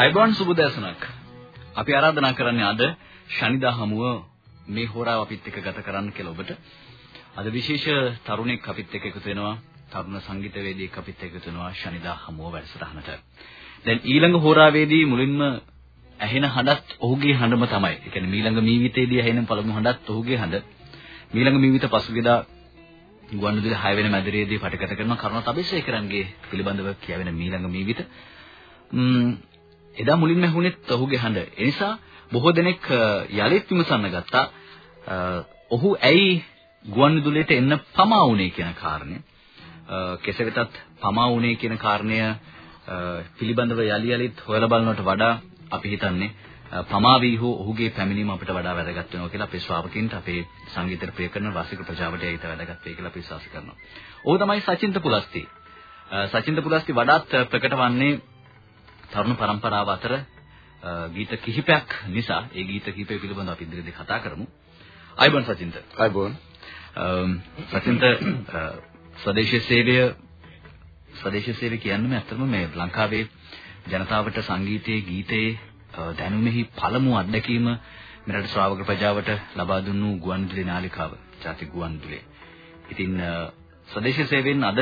අයිබෝන් සුබ දැසනක්. අපි ආරාධනා කරන්නේ අද ශනිදා හමුව මේ හෝරාව අපිත් එක්ක ගත කරන්න කියලා ඔබට. අද විශේෂ තරුණෙක් අපිත් එක්ක එකතු වෙනවා. තරුණ සංගීතවේදියෙක් අපිත් එක්ක එකතු වෙනවා ශනිදා හමුව වැඩසටහනට. දැන් ඊළඟ හෝරාවේදී මුලින්ම ඇහෙන හඬත් ඔහුගේ හඬම තමයි. ඒ කියන්නේ ඊළඟ මීවිතේදී ඇහෙන පළමු හඬත් ඔහුගේ හඬ. ඊළඟ මීවිත පසුගියදා ගුවන්විදුලි 6 වෙනි මැදිරියේදී පටකත කරන කරුණ තබේසේකරන්ගේ පිළිබඳව කියවෙන ඊළඟ මීවිත. එදා මුලින්ම ඇහුනේත් ඔහුගේ හඬ. ඒ නිසා බොහෝ දෙනෙක් යලිත් විමසන්න ගත්තා. ඔහු ඇයි ගුවන්විදුලියට එන්න පමා වුණේ කියන කාරණය. කෙසේ වෙතත් පමා වුණේ කියන කාරණය පිළිබඳව යලි යලිත් හොයලා බලනවට වඩා අපි හිතන්නේ පමා වී හෝ ඔහුගේ පැමිණීම අපිට වඩා වැදගත් වෙනවා කියලා අපේ ශ්‍රාවකින්ට අපේ සංගීතය ප්‍රිය කරන රසික ප්‍රජාවට ඒිට වැදගත් වෙයි කියලා අපි විශ්වාස කරනවා. ඔහු තමයි සචින්ත පුලස්ති. සචින්ත පුලස්ති වඩාත් ප්‍රකට වන්නේ තරුණ පරම්පරාව අතර ගීත කිහිපයක් නිසා ඒ ගීත කිහිපය පිළිබඳව අපි ඉදිරියේදී කතා කරමු. අයිබෝන් සචින්ත. අයිබෝන්. සචින්ත ස්වදේශීය සේවය ස්වදේශීය සේවය කියන්නේ ඇත්තටම මේ ලංකාවේ ජනතාවට සංගීතයේ ගීතයේ දැනුමෙහි පළමු අත්දැකීම මෙරට ශ්‍රාවක ප්‍රජාවට ලබා දුන්නු ගුවන්විදුලි නාලිකාව, ජාතික ගුවන්විදුලිය. ඉතින් ස්වදේශීය සේවයෙන් අද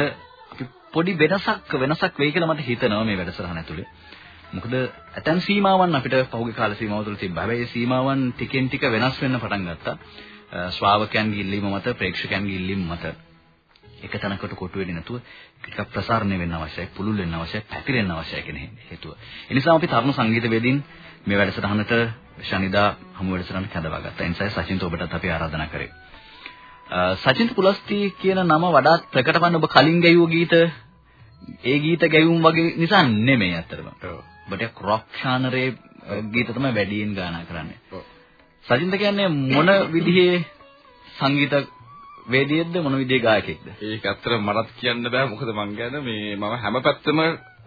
අපි පොඩි වෙනසක් වෙනසක් වෙයි කියලා මට හිතෙනවා මේ වැඩසටහන ඇතුලේ. මොකද ඇතන් සීමාවන් අපිට පහුගිය කාල සීමාව තුළ තිබ්බා. හැබැයි ඒ සීමාවන් ටිකෙන් ටික වෙනස් වෙන්න පටන් ගත්තා. ශ්‍රාවකයන්ගේ ඉල්ලීම මත, ප්‍රේක්ෂකයන්ගේ ඉල්ලීම මත එක තැනකට කොටු වෙන්නේ නැතුව ටිකක් ප්‍රසාරණය වෙන්න අවශ්‍යයි, පුළුල් වෙන්න අවශ්‍යයි, පැතිරෙන්න අවශ්‍යයි කියන හේතුව. ඒ නිසා අපි තරුණ සංගීතවේදීන් මේ වැඩසටහනට ශනිදා හමු වැඩසටහනට කැඳවා ගත්තා. ඒ නිසා සචින්ත ඔබටත් අපි ආරාධනා කරේ. සචින්ත පුලස්ති කියන නම වඩාත් ප්‍රකට වන්න ඔබ කලින් ගැයූ ගීත ඒ ගීත ගැයුම් වගේ නිසා නෙමෙයි අත්‍තරම. ඔව්. ඔබට රොක් ශානරේ ගීත තමයි වැඩියෙන් ගායනා කරන්නේ. ඔව්. සජින්ද කියන්නේ මොන විදිහේ සංගීත වේදියෙක්ද මොන විදිහේ ගායකයෙක්ද? ඒක ඇත්තට මටත් කියන්න බෑ මොකද මං කියන්නේ මේ මම හැම පැත්තම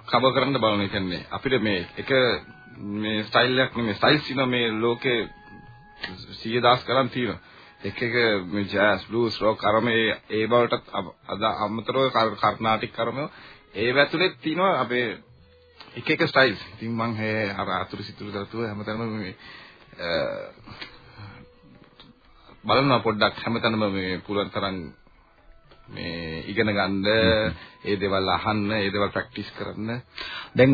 කවර් කරන්න බලන කියන්නේ අපිට මේ එක මේ ස්ටයිල් එකක් නෙමෙයි ස්ටයිල්ස් ඉන්න මේ ලෝකේ 100 කරන් තියෙනවා. එක එක මේ ජෑස් බ්ලූස් රොක් අරමේ ඒ බවටත් අද අමතරව කර්ණාටික් කර්මය ඒ වැතුලේ තියෙනවා අපේ එක එක ස්ටයිල්ස්. ඉතින් මං හැ අර අතුරු සිතුරු දතුව හැමතැනම මේ බලනවා පොඩ්ඩක් හැමතැනම මේ පුළුවන් තරම් මේ ඉගෙන ගන්න ඒ දේවල් අහන්න ඒ දේවල් ප්‍රැක්ටිස් කරන්න දැන්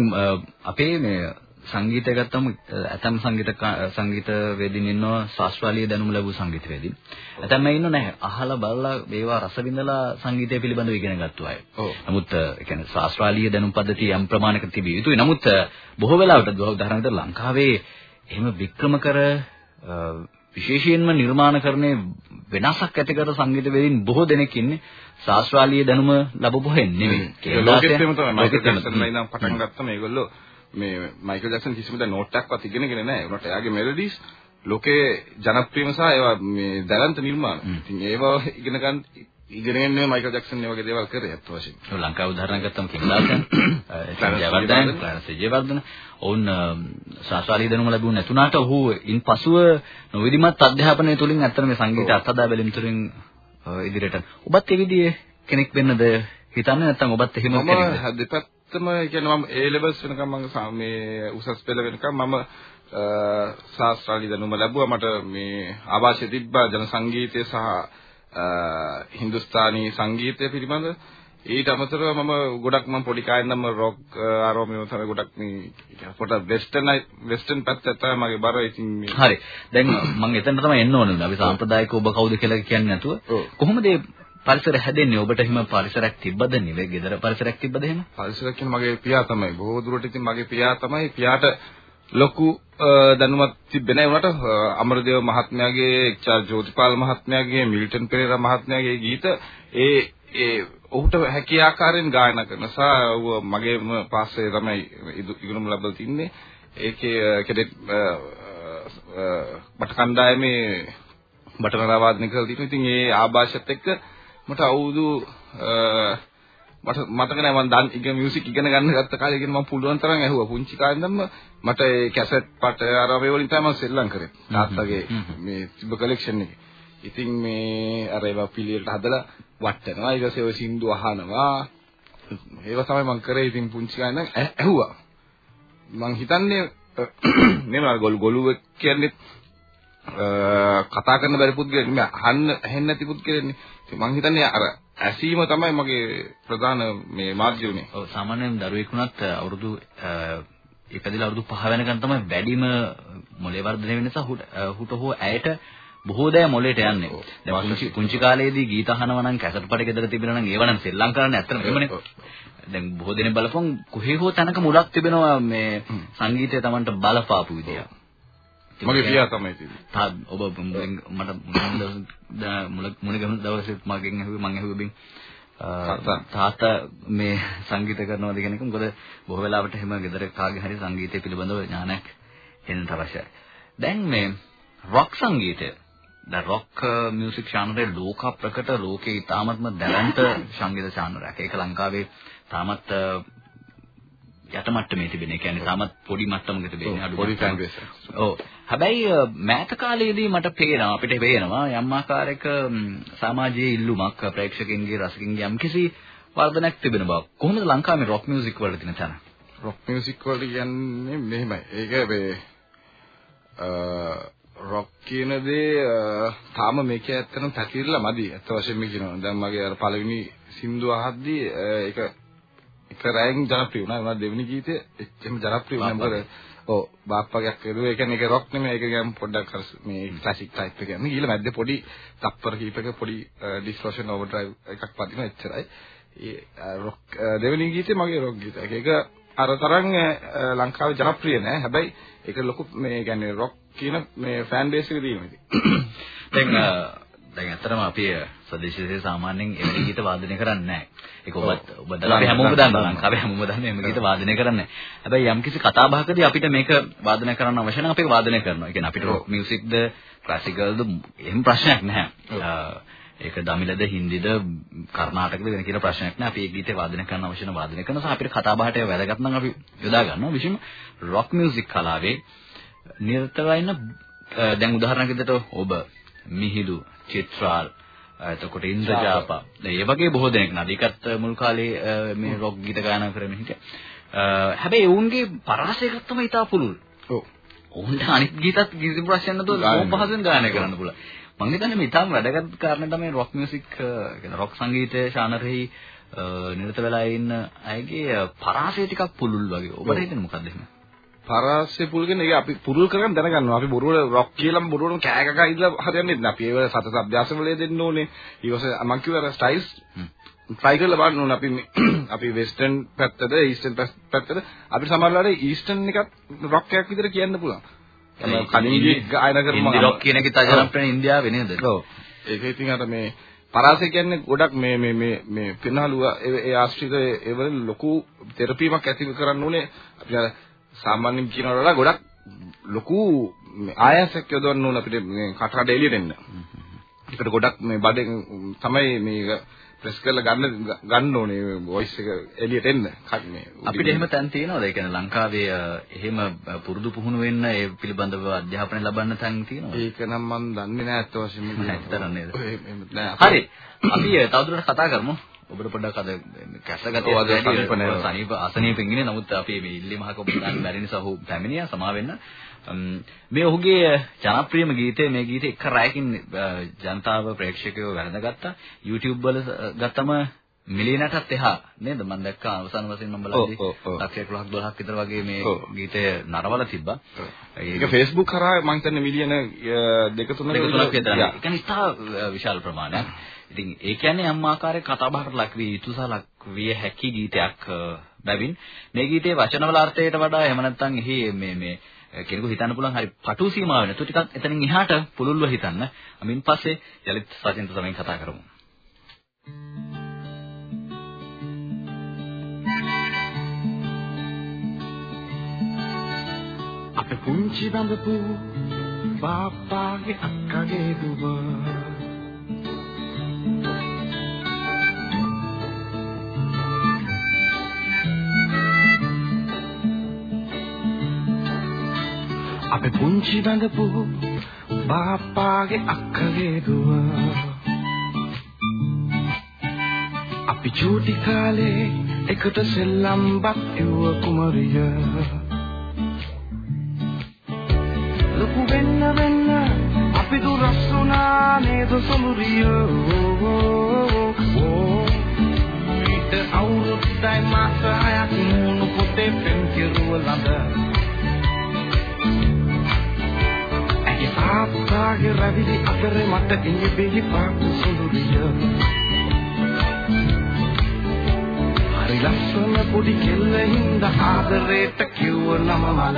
අපේ මේ සංගීතය ගත්තම ඇතම් සංගීත සංගීත වේදින් ඉන්නවා ශාස්ත්‍රීය දැනුම ලැබූ සංගීත වේදින්. ඇතම් අය ඉන්නෝ නැහැ. අහලා බලලා මේවා රස විඳලා සංගීතය පිළිබඳව ඉගෙන ගත්තු අය. නමුත් ඒ කියන්නේ ශාස්ත්‍රීය දැනුම් පද්ධතිය යම් ප්‍රමාණයකට තිබිය යුතුයි. නමුත් බොහෝ වෙලාවට උදාහරණයක් ලංකාවේ එහෙම වික්‍රමකර විශේෂයෙන්ම නිර්මාණකරණයේ වෙනසක් ඇති කර සංගීත වේදින් බොහෝ දෙනෙක් ඉන්නේ ශාස්ත්‍රීය දැනුම ලැබපු හෙන් නෙමෙයි. ඒක ලෝකෙත් එහෙම තමයි. මයිකල් ජැක්සන්ලා ඉඳන් පටන් ගත්තා මේගොල්ලෝ මේ මයිකල් ජැක්සන් කිසිම දා නෝට් එකක්වත් ඉගෙනගෙන නැහැ. උනට එයාගේ මෙලඩිස් ලෝකේ ජනප්‍රියම සහ ඒවා මේ දැලන්ත නිර්මාණ. ඉතින් ඒවා ඉගෙන ගන්න ඉගෙනගෙන නෙමෙයි මයිකල් ජැක්සන් මේ වගේ දේවල් කරේ අත් වශයෙන්. ඔව් ලංකාව උදාහරණයක් ගත්තම කිම්ලාසන් ජයවර්ධන ක්ලාරස් ජයවර්ධන ඔවුන් ශාස්ත්‍රීය දැනුම ලැබුණ නැතුණාට ඔහු ඉන් පසුව නොවිධිමත් අධ්‍යාපනය තුළින් ඇත්තට මේ සංගීත අත්හදා බැලීම තුළින් ඉදිරියට. ඔබත් ඒ විදිහේ කෙනෙක් වෙන්නද හිතන්නේ? නැත්නම් ඔබත් එහෙම කෙනෙක්ද? දෙපැත්ත ඇත්තම කියන්නේ මම A levels වෙනකම් මම මේ උසස් පෙළ වෙනකම් මම ශාස්ත්‍රීය දැනුම ලැබුවා. මට මේ ආభాෂය තිබ්බා. ජන සංගීතය සහ හින්දුස්තානි සංගීතය පිළිබඳ ඊට අමතරව මම ගොඩක් මම පොඩි කායෙන් නම් රොක් ආරෝමේ තමයි ගොඩක් මේ පොට වෙස්ටර්න් වෙස්ටර්න් පැත්ත තමයි මගේ බර ඉතින් හරි. දැන් මම එතන තමයි එන්න ඕනේ අපි සාම්ප්‍රදායික ඔබ කවුද කියලා කියන්නේ නැතුව. කොහොමද පරිසර හැදෙන්නේ? ඔබට එහෙම පරිසරයක් තිබ්බද නෙවෙයි ගෙදර පරිසරයක් තිබ්බද එහෙම? පරිසරයක් කියන්නේ මගේ පියා තමයි. බොහෝ දුරට ඉතින් මගේ පියා තමයි. පියාට ලොකු දැනුමක් තිබෙන්නේ උනට අමරදේව මහත්මයාගේ එච්.ආර්. ජෝතිපාල මහත්මයාගේ මිල්ටන් පෙරේරා මහත්මයාගේ ගීත ඒ ඒ ඔහුට හැකිය ආකාරයෙන් ගායනා කරන සහ මගේම පාස්සේ තමයි ඉගෙනුම ලැබලා තින්නේ. ඒකේ කෙනෙක් බට කණ්ඩායමේ බටනරා වාදනය කරලා තිනවා. ඉතින් ඒ ආభాෂත් එක්ක මට අවුරුදු මට මතක නැහැ මම දන් ඉගෙන මියුසික් ඉගෙන ගන්න ගත්ත කාලේ ඉගෙන මම පුළුවන් තරම් ඇහුවා. පුංචි කාලේ ඉඳන්ම මට ඒ කැසට් පට අර මේ වලින් තමයි මම සෙල්ලම් කරේ. තාත්තගේ මේ තිබ්බ කලෙක්ෂන් එකේ. ඉතින් මේ අර ඒවා පිළිවෙලට හදලා වට්ටනවා ඊට පස්සේ ඔය සින්දු අහනවා. ඒව තමයි මම කරේ. ඉතින් පුංචි කාලේ ඉඳන් ඇහුවා. මං හිතන්නේ නෙමෙයි ගොළු ගොළු කියන්නේ කතා කරන්න බැරි පුද්ගලෙක් නෙමෙයි. අහන්න ඇහෙන්නේ නැති පුද්ගලෙන්නේ. ඉතින් මං හිතන්නේ අර ඇසීම තමයි මගේ ප්‍රධාන මේ මාධ්‍ය උනේ. ඔව් සාමාන්‍යයෙන් දරුවෙක් වුණත් අවුරුදු ඉපදිලා අවුරුදු 5 වෙනකන් තමයි වැඩිම මොලේ වර්ධනය වෙන නිසා හුට හෝ ඇයට බොහෝ දෑ මොලේට යන්නේ. දැන් පුංචි පුංචි කාලේදී ගීත අහනවා නම් කැසට් පට ගෙදර තිබෙනවා නම් ඒව නම් සෙල්ලම් කරන්නේ ඇත්තටම එහෙමනේ. දැන් බොහෝ දෙනෙක් බලපන් කොහේ හෝ තැනක මුලක් තිබෙනවා මේ සංගීතය Tamanට බලපාපු විදිය. මගේ පියා තමයි තිබුණේ. තා ඔබ මට මුල මුලගම දවසෙත් මගෙන් ඇහුවේ මං ඇහුවේ බින් තාත්තා මේ සංගීත කරනවාද කියන එක මොකද බොහෝ වෙලාවට එහෙම ගෙදර කාගේ හරි සංගීතය පිළිබඳව ඥානයක් එන්නට අවශ්‍යයි. දැන් මේ රොක් සංගීතය දැන් රොක් මියුසික් ශානරේ ලෝක ප්‍රකට ලෝකේ ඉතාමත්ම දැවැන්ත සංගීත ශානරයක්. ඒක ලංකාවේ තාමත් යට මට්ටමේ තිබෙන. ඒ කියන්නේ තාමත් පොඩි මට්ටමක තිබෙන අඩු පොඩි බේස්. ඔව්. හැබැයි මෑත කාලයේදී මට පේනවා අපිට පේනවා යම් ආකාරයක සමාජීය ඉල්ලුමක් ප්‍රේක්ෂකයන්ගේ රසිකින්ගේ යම්කිසි වර්ධනයක් තිබෙන බව. කොහොමද ලංකාවේ රොක් මියුසික් වල තියෙන තැන? රොක් මියුසික් වල කියන්නේ මෙහෙමයි. ඒක මේ රොක් කියන දේ තාම මේක ඇත්තටම පැතිරලා මදි. ඇත්ත වශයෙන්ම කියනවා. දැන් මගේ අර පළවෙනි සින්දුව අහද්දී ඒක එක රැයෙන් ජනප්‍රිය වුණා. ඒවා දෙවෙනි ගීතය එච්චම ජනප්‍රිය වුණා. මොකද ඔව් බාප්පගයක් කරුවා. ඒ කියන්නේ ඒක රොක් නෙමෙයි. ඒක ගම් පොඩ්ඩක් අර මේ ක්ලාසික් ටයිප් එක යන්නේ. ඊළ මැද්දේ පොඩි තප්පර කීපයක පොඩි ඩිස්ටෝෂන් ඕවර්ඩ්‍රයිව් එකක් පදිනවා එච්චරයි. ඒ රොක් දෙවෙනි ගීතේ මගේ රොක් ගීතය. ඒක අර තරම් ලංකාවේ ජනප්‍රිය නෑ. හැබැයි ඒක ලොකු මේ කියන්නේ රොක් කියන මේ ෆෑන් බේස් එක තියෙනවා ඉතින්. දැන් දැන් ඇත්තටම අපි ස්වදේශීය සාමාන්‍යයෙන් එවැනි ගීත වාදනය කරන්නේ නැහැ. ඒක ඔබත් ඔබ දලා අපි හැමෝම දන්නවා. ලංකාවේ හැමෝම දන්නේ මේ ගීත වාදනය කරන්නේ නැහැ. හැබැයි යම්කිසි කතා බහකදී අපිට මේක වාදනය කරන්න අවශ්‍ය නම් අපි ඒක වාදනය කරනවා. ඒ කියන්නේ අපිට රොක් මියුසික්ද ක්ලාසිකල්ද එහෙම ප්‍රශ්නයක් නැහැ. ඒක දමිලද හින්දිද කර්ණාටකද වෙන කියලා ප්‍රශ්නයක් නෑ අපි ඒ ගීතේ වාදනය කරන්න අවශ්‍ය නම් වාදනය කරන සහ අපිට කතා බහට වැදගත් නම් අපි යොදා ගන්නවා විශේෂම රොක් මියුසික් කලාවේ නිරතව ඉන්න දැන් උදාහරණයක් විදිහට ඔබ මිහිඳු චිත්‍රාල්. එතකොට ඉන්ද්‍රජාපා. ඒ වගේ බොහෝ දෙනෙක් නදීකත් මුල් කාලේ මේ රොක් ගීත ගායනා කරමින් හිටියා. හැබැයි ඔවුන්ගේ පරාසයකත් තමයි ඉතා පුළුල්. ඔව්. ඔවුන්ට අනිත් ගීතත් කිසි ප්‍රශ්නයක් නැතුව බොහොම පහසුවෙන් ගායනා කරන්න පුළුවන්. මම හිතන්නේ මේ තාම වැදගත් කාරණේ තමයි රොක් මියුසික් කියන රොක් සංගීතයේ ශානරෙහි නිරත වෙලා ඉන්න අයගේ පරාසය ටිකක් පුළුල් වගේ. ඔබට හිතෙන්නේ මොකද්ද එහෙම? පරාසය පුළුල්ගෙන ඒක අපි පුරුල් කරගෙන දැනගන්නවා. අපි බොරුවල රොක් කියලාම බොරුවලම කෑ ගගා ඉඳලා හරියන්නේ නැහැ. අපි ඒවල සතත අභ්‍යාස වල දෙන්න ඕනේ. ඊවසේ මම කිව්වා ස්ටයිල්ස් try කරලා බලන්න ඕනේ අපි අපි වෙස්ටර්න් පැත්තද ඊස්ටර්න් පැත්තද අපිට සමහරවිට ඊස්ටර්න් එකත් රොක් එකක් විතර කියන්න පුළුවන්. කලින් ගායනා කරමු. ඉන්දි රොක් කියන එක තාජනප්‍රිය ඉන්දියාවේ නේද? ඔව්. ඒක ඉතින් අර මේ පරාසය කියන්නේ ගොඩක් මේ මේ මේ මේ පෙනහලුව ඒ ආශ්‍රිත ඒවල ලොකු තෙරපීමක් ඇති කරන්න ඕනේ. අපි අර සාමාන්‍යයෙන් කියනවට වඩා ගොඩක් ලොකු ආයාසයක් යොදවන්න ඕන අපිට මේ කටහඬ එළියට එන්න. ඒකට ගොඩක් මේ බඩෙන් තමයි මේක ප්‍රෙස් කරලා ගන්න ගන්න ඕනේ වොයිස් එක එළියට එන්න. මේ අපිට එහෙම තැන් තියෙනවද? ඒ කියන්නේ ලංකාවේ එහෙම පුරුදු පුහුණු වෙන්න ඒ පිළිබඳව අධ්‍යාපනය ලබන්න තැන් තියෙනවද? ඒක නම් මම දන්නේ නැහැ අත් වශයෙන්ම. නැත්තරම් නේද? හරි. අපි තවදුරටත් කතා කරමු. ඔබට පොඩ්ඩක් අද කැසගතේ වැඩි සනීප අසනීපෙන් ඉන්නේ. නමුත් අපි මේ ඉල්ලීම අහක ඔබ ගන්න බැරි නිසා ඔහු පැමිණියා සමා වෙන්න. මේ ඔහුගේ ජනප්‍රියම ගීතය මේ ගීතේ එක රැයකින් ජනතාව ප්‍රේක්ෂකයෝ වැළඳගත්තා YouTube වල ගත්තම මිලියනටත් එහා නේද? මම දැක්කා අවසාන වශයෙන් මම බලද්දී ලක්ෂ 11ක් 12ක් විතර වගේ මේ ගීතය නරවලා තිබ්බා. ඒක Facebook කරා මම හිතන්නේ මිලියන දෙක තුනක විතර ඒ කියන්නේ ඉතා විශාල ප්‍රමාණයක් ඉතින් ඒ කියන්නේ යම් ආකාරයක කතා බහකට ලක් විය යුතු සහ ලක් විය හැකි ගීතයක් බැවින් මේ ගීතයේ වචනවල අර්ථයට වඩා එහෙම නැත්නම් එහි මේ මේ කෙනෙකු හිතන්න පුළුවන් හරි පටු සීමාව නැතු ටිකක් එතනින් එහාට පුළුල්ව හිතන්න. අමින් පස්සේ යලිත් සචින්ත සමයෙන් කතා කරමු. අපේ පුංචි බඳපු බාපාගේ අක්කගේ දුව අපේ පුංචි බඳපු බාපාගේ අක්කගේ දුව. අපි චූටි කාලේ එකට සෙල්ලම් බත් එව්ව කුමරිය. ලොකු වෙන්න වෙන්න අපි දුරස් වුණා නේද සොමුරියෝ ඊට අවුරුද්දයි මාස හයක් මුණු පොතේ පෙම් කිරුව ළඟ. ඇයි ආත්තාගේ රැවිලි අතරේ මට ඉන්නේ බිහි පාට සොමුරිය හරි ලස්සන පොඩි කෙල්ලින්ද ආදරේට කිව්ව නම මල.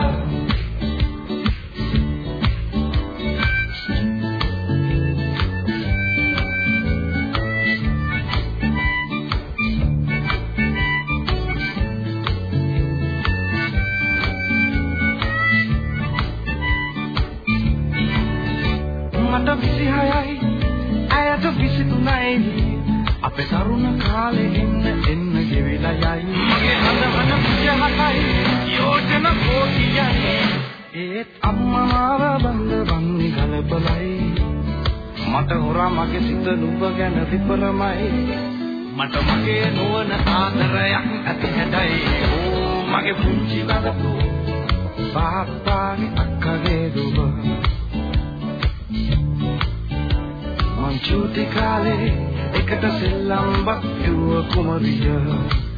23යි අපේ තරුණ කාලේ එන්න එන්න ගෙවිලා යයි. මගේ හඳ හඳ පුජහතයි යෝජන කෝටියයි. ඒත් අම්මා මාව බඳ වන්නේ ගලපලයි මට හොරා මගේ සිත නුඹ ගැන විපරමයි. මට මගේ නොවන ආදරයක් ඇති හැඩයි ඕ මගේ පුංචි බබතු බාපාගේ අක්කගේ දුව මං චූටි කාලේ එකට සෙල්ලම් බත් කිව්ව කුමරිය.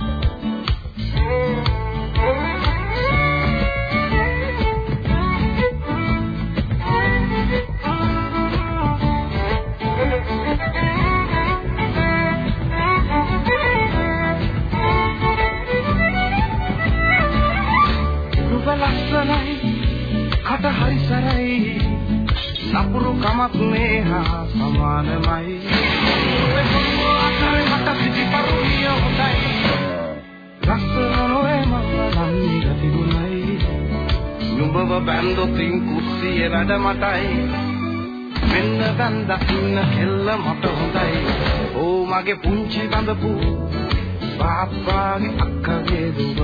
තිබුණයි නුඹව බැන්දොතින් කුස්සියේ වැඩ මටයි මෙන්න බඳ ඉන්න කෙල්ල මට හොඳයි. ඕ මගේ පුංචි බඳපු බාපාගේ අක්කගේ දුව.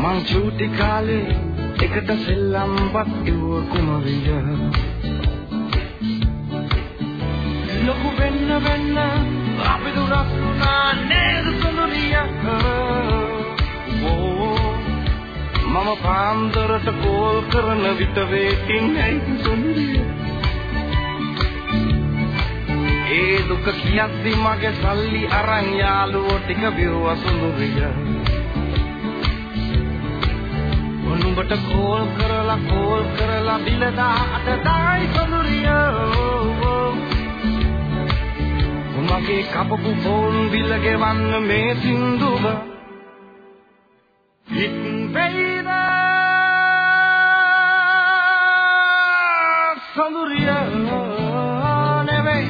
මං චූටි කාලේ එකට සෙල්ලම් බත් ඉව කුමරිය. ලොකු වෙන්න වෙන්න අපි දුරස් වුණා නේද සුනුරිය මම පාන්දරට කෝල් කරන විට වේටින් ඇයි සුනුරිය ඒ දුක කියද්දි මගේ සල්ලි අරන් යාළුවෝ ටික බිව්වා සුනුරිය නුඹට කෝල් කරලා කෝල් කරලා බිලදා අතයි සොඳුරියෝ මගේ කපපු ෆෝන් බිල ගෙවන්න මේ සින්දුව. හිට වේද සොඳුරියෝ නෙවෙයි.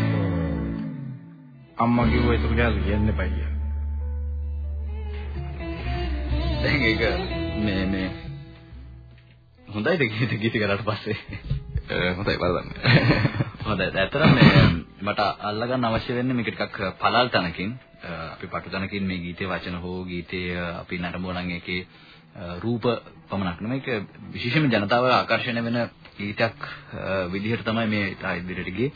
අම්මා කිව්වා ඒක ගාල් කියන්න එපා කියලා. දැන් ඒක මේ මේ හොඳයිද? ගීත ගීත කරාට පස්සේ හොඳයි බලන්න. හොඳයි. ඇත්තටම මේ මට අල්ලගන්න අවශ්‍ය වෙන්නේ මේක ටිකක් පළල් තනකින්. අපි පටු තනකින් මේ ගීතේ වචන හෝ ගීතයේ අපි නරඹුවා නම් ඒකේ රූප පමණක් නෙමෙයි. ඒක විශේෂයෙන්ම ජනතාව ආකර්ෂණය වෙන ගීතයක් විදිහට තමයි මේ ඉතා ඉදිරියට ගියේ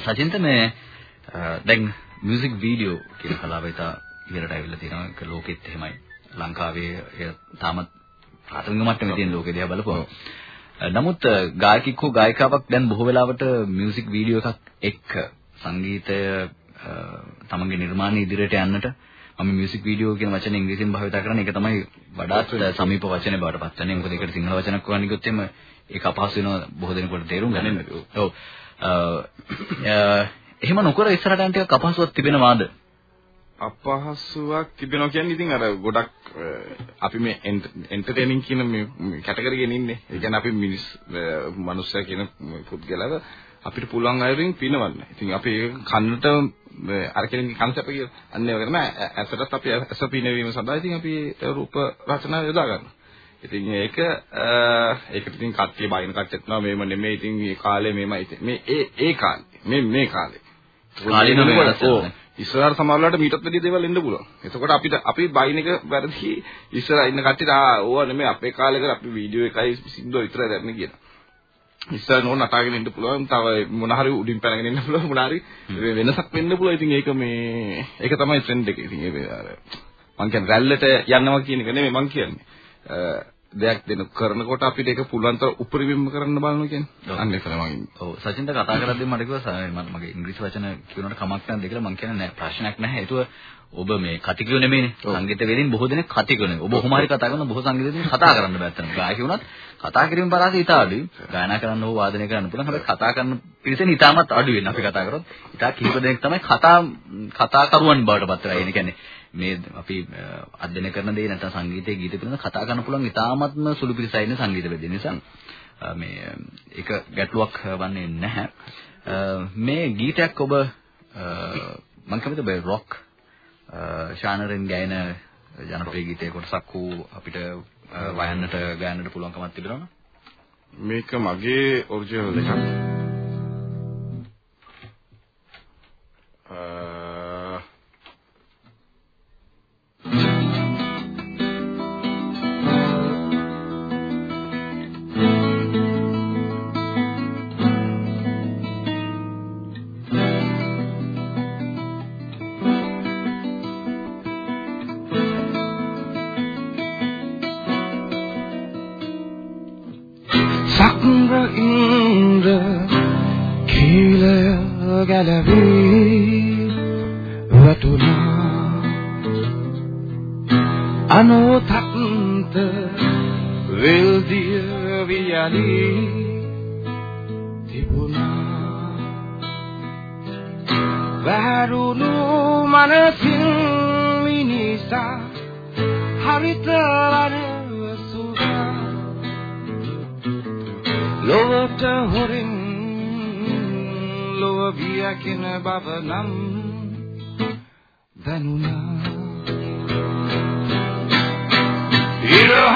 සචින්ත මේ දැන් මියුසික් වීඩියෝ කියන කලාව ඉතා ඉහළට ඇවිල්ලා තියෙනවා. ඒක ලෝකෙත් එහෙමයි. ලංකාවේ තාමත් ප්‍රාථමික මට්ටමේ තියෙන ලෝකෙ දිහා බලපුවම. නමුත් ගායකෙක් හෝ ගායිකාවක් දැන් බොහෝ වෙලාවට මියුසික් වීඩියෝ එකක් එක්ක සංගීතය තමන්ගේ නිර්මාණ ඉදිරියට යන්නට මම මියුසික් වීඩියෝ කියන වචනේ ඉංග්‍රීසියෙන් භාවිත කරන්නේ ඒක තමයි වඩාත් සමීප වචනේ බවට පත් වෙන්නේ. මොකද ඒකට සිංහල වචනක් හොයන්න ගියොත් එimhe ඒක අපහසු වෙනවා බොහෝ දෙනෙකුට තේරුම් ගන්න. ඔව්. එහෙම නොකර ඉස්සරහට යන ටිකක් අපහසුතාවක් තිබෙනවාද? අපහසුවක් තිබෙනවා කියන්නේ ඉතින් අර ගොඩක් අපි මේ එන්ටර්ටේනින් කියන මේ කැටගරි එකෙන් ඉන්නේ. ඒ කියන්නේ අපි මිනිස් මනුස්සයා කියන පුද්ගලව අපිට පුළුවන් අයුරින් පිනවන්න. ඉතින් අපි කන්නට අර කෙනෙක්ගේ කන්සෙප්ට් එක අන්න ඒ වගේම ඇසටත් අපි ඇස පිනවීම සඳහා ඉතින් අපි රූප රචනා යොදා ගන්නවා. ඉතින් ඒක ඒකට ඉතින් කට්ටිය බයින කට්ටියත් නෝ මේම නෙමෙයි. ඉතින් මේ කාලේ මේමයි. මේ ඒ ඒ කාලේ. මේ මේ කාලේ. කාලින වෙනස් ඉස්සරහට සමහරවිට මීටත් වැඩි දේවල් එන්න පුළුවන්. එතකොට අපිට අපි බයින් එක වැරදි ඉස්සරහ ඉන්න කට්ටියට ආ ඕවා නෙමෙයි අපේ කාලේ කර අපි වීඩියෝ එකයි සින්දුව විතරයි දැක්නේ කියන. ඉස්සර නෝන නටාගෙන ඉන්න පුළුවන්. තව මොන හරි උඩින් පැනගෙන ඉන්න පුළුවන්. මොන හරි වෙනසක් වෙන්න පුළුවන්. ඉතින් ඒක මේ ඒක තමයි ට්‍රෙන්ඩ් එක. ඉතින් ඒ අර මං කියන්නේ රැල්ලට යනවා කියන එක නෙමෙයි මං කියන්නේ දෙයක් දෙන කරනකොට අපිට ඒක පුළුවන් තරම් උපරිමම කරන්න බලනවා කියන්නේ. අන්න ඒක තමයි මම ඔව්. සචින්ට කතා කරද්දී මට කිව්වා මම මගේ ඉංග්‍රීසි වචන කියනකොට කමක් නැහැ කියලා මං කියන්නේ නෑ ප්‍රශ්නයක් නැහැ. ඒතුව ඔබ මේ කතිකයෝ නෙමෙයිනේ. සංගීත වේදින් බොහෝ දෙනෙක් කතිකයෝ නෙමෙයි. ඔබ කොහොම හරි කතා කරන බොහෝ සංගීතයෙන් කතා කරන්න බෑ අතන ගායක වුණත් කතා කිරීම පරාසය ඉතා අඩුයි ගායනා කරන්න හෝ වාදනය කරන්න පුළුවන්. හැබැයි කතා කරන පිරිසෙන් ඉතාමත් අඩු වෙන අපි කතා කරොත්. ඉතා කිහිප දෙනෙක් තමයි කතා කතා කරුවන් බවට පත් වෙලා. ඒ කියන්නේ මේ අපි අධ්‍යයනය කරන දේ නැත්නම් සංගීතයේ ගීත පිළිබඳව කතා කරන්න පුළුවන් ඉතාමත්ම සුළු පිරිසයි ඉන්නේ සංගීත වෙද්දී නිසා මේ ඒක ගැටලුවක් වන්නේ නැහැ. මේ ගීතයක් ඔබ මම කැමතිද බයි රොක් ශානරෙන් ගායන ජනප්‍රිය ගීතයේ කොටසක් වූ අපිට වයන්නට ගායන්නට පුළුවන්කමක් තිබෙනවද? මේක මගේ ඔරිජිනල් එකක්.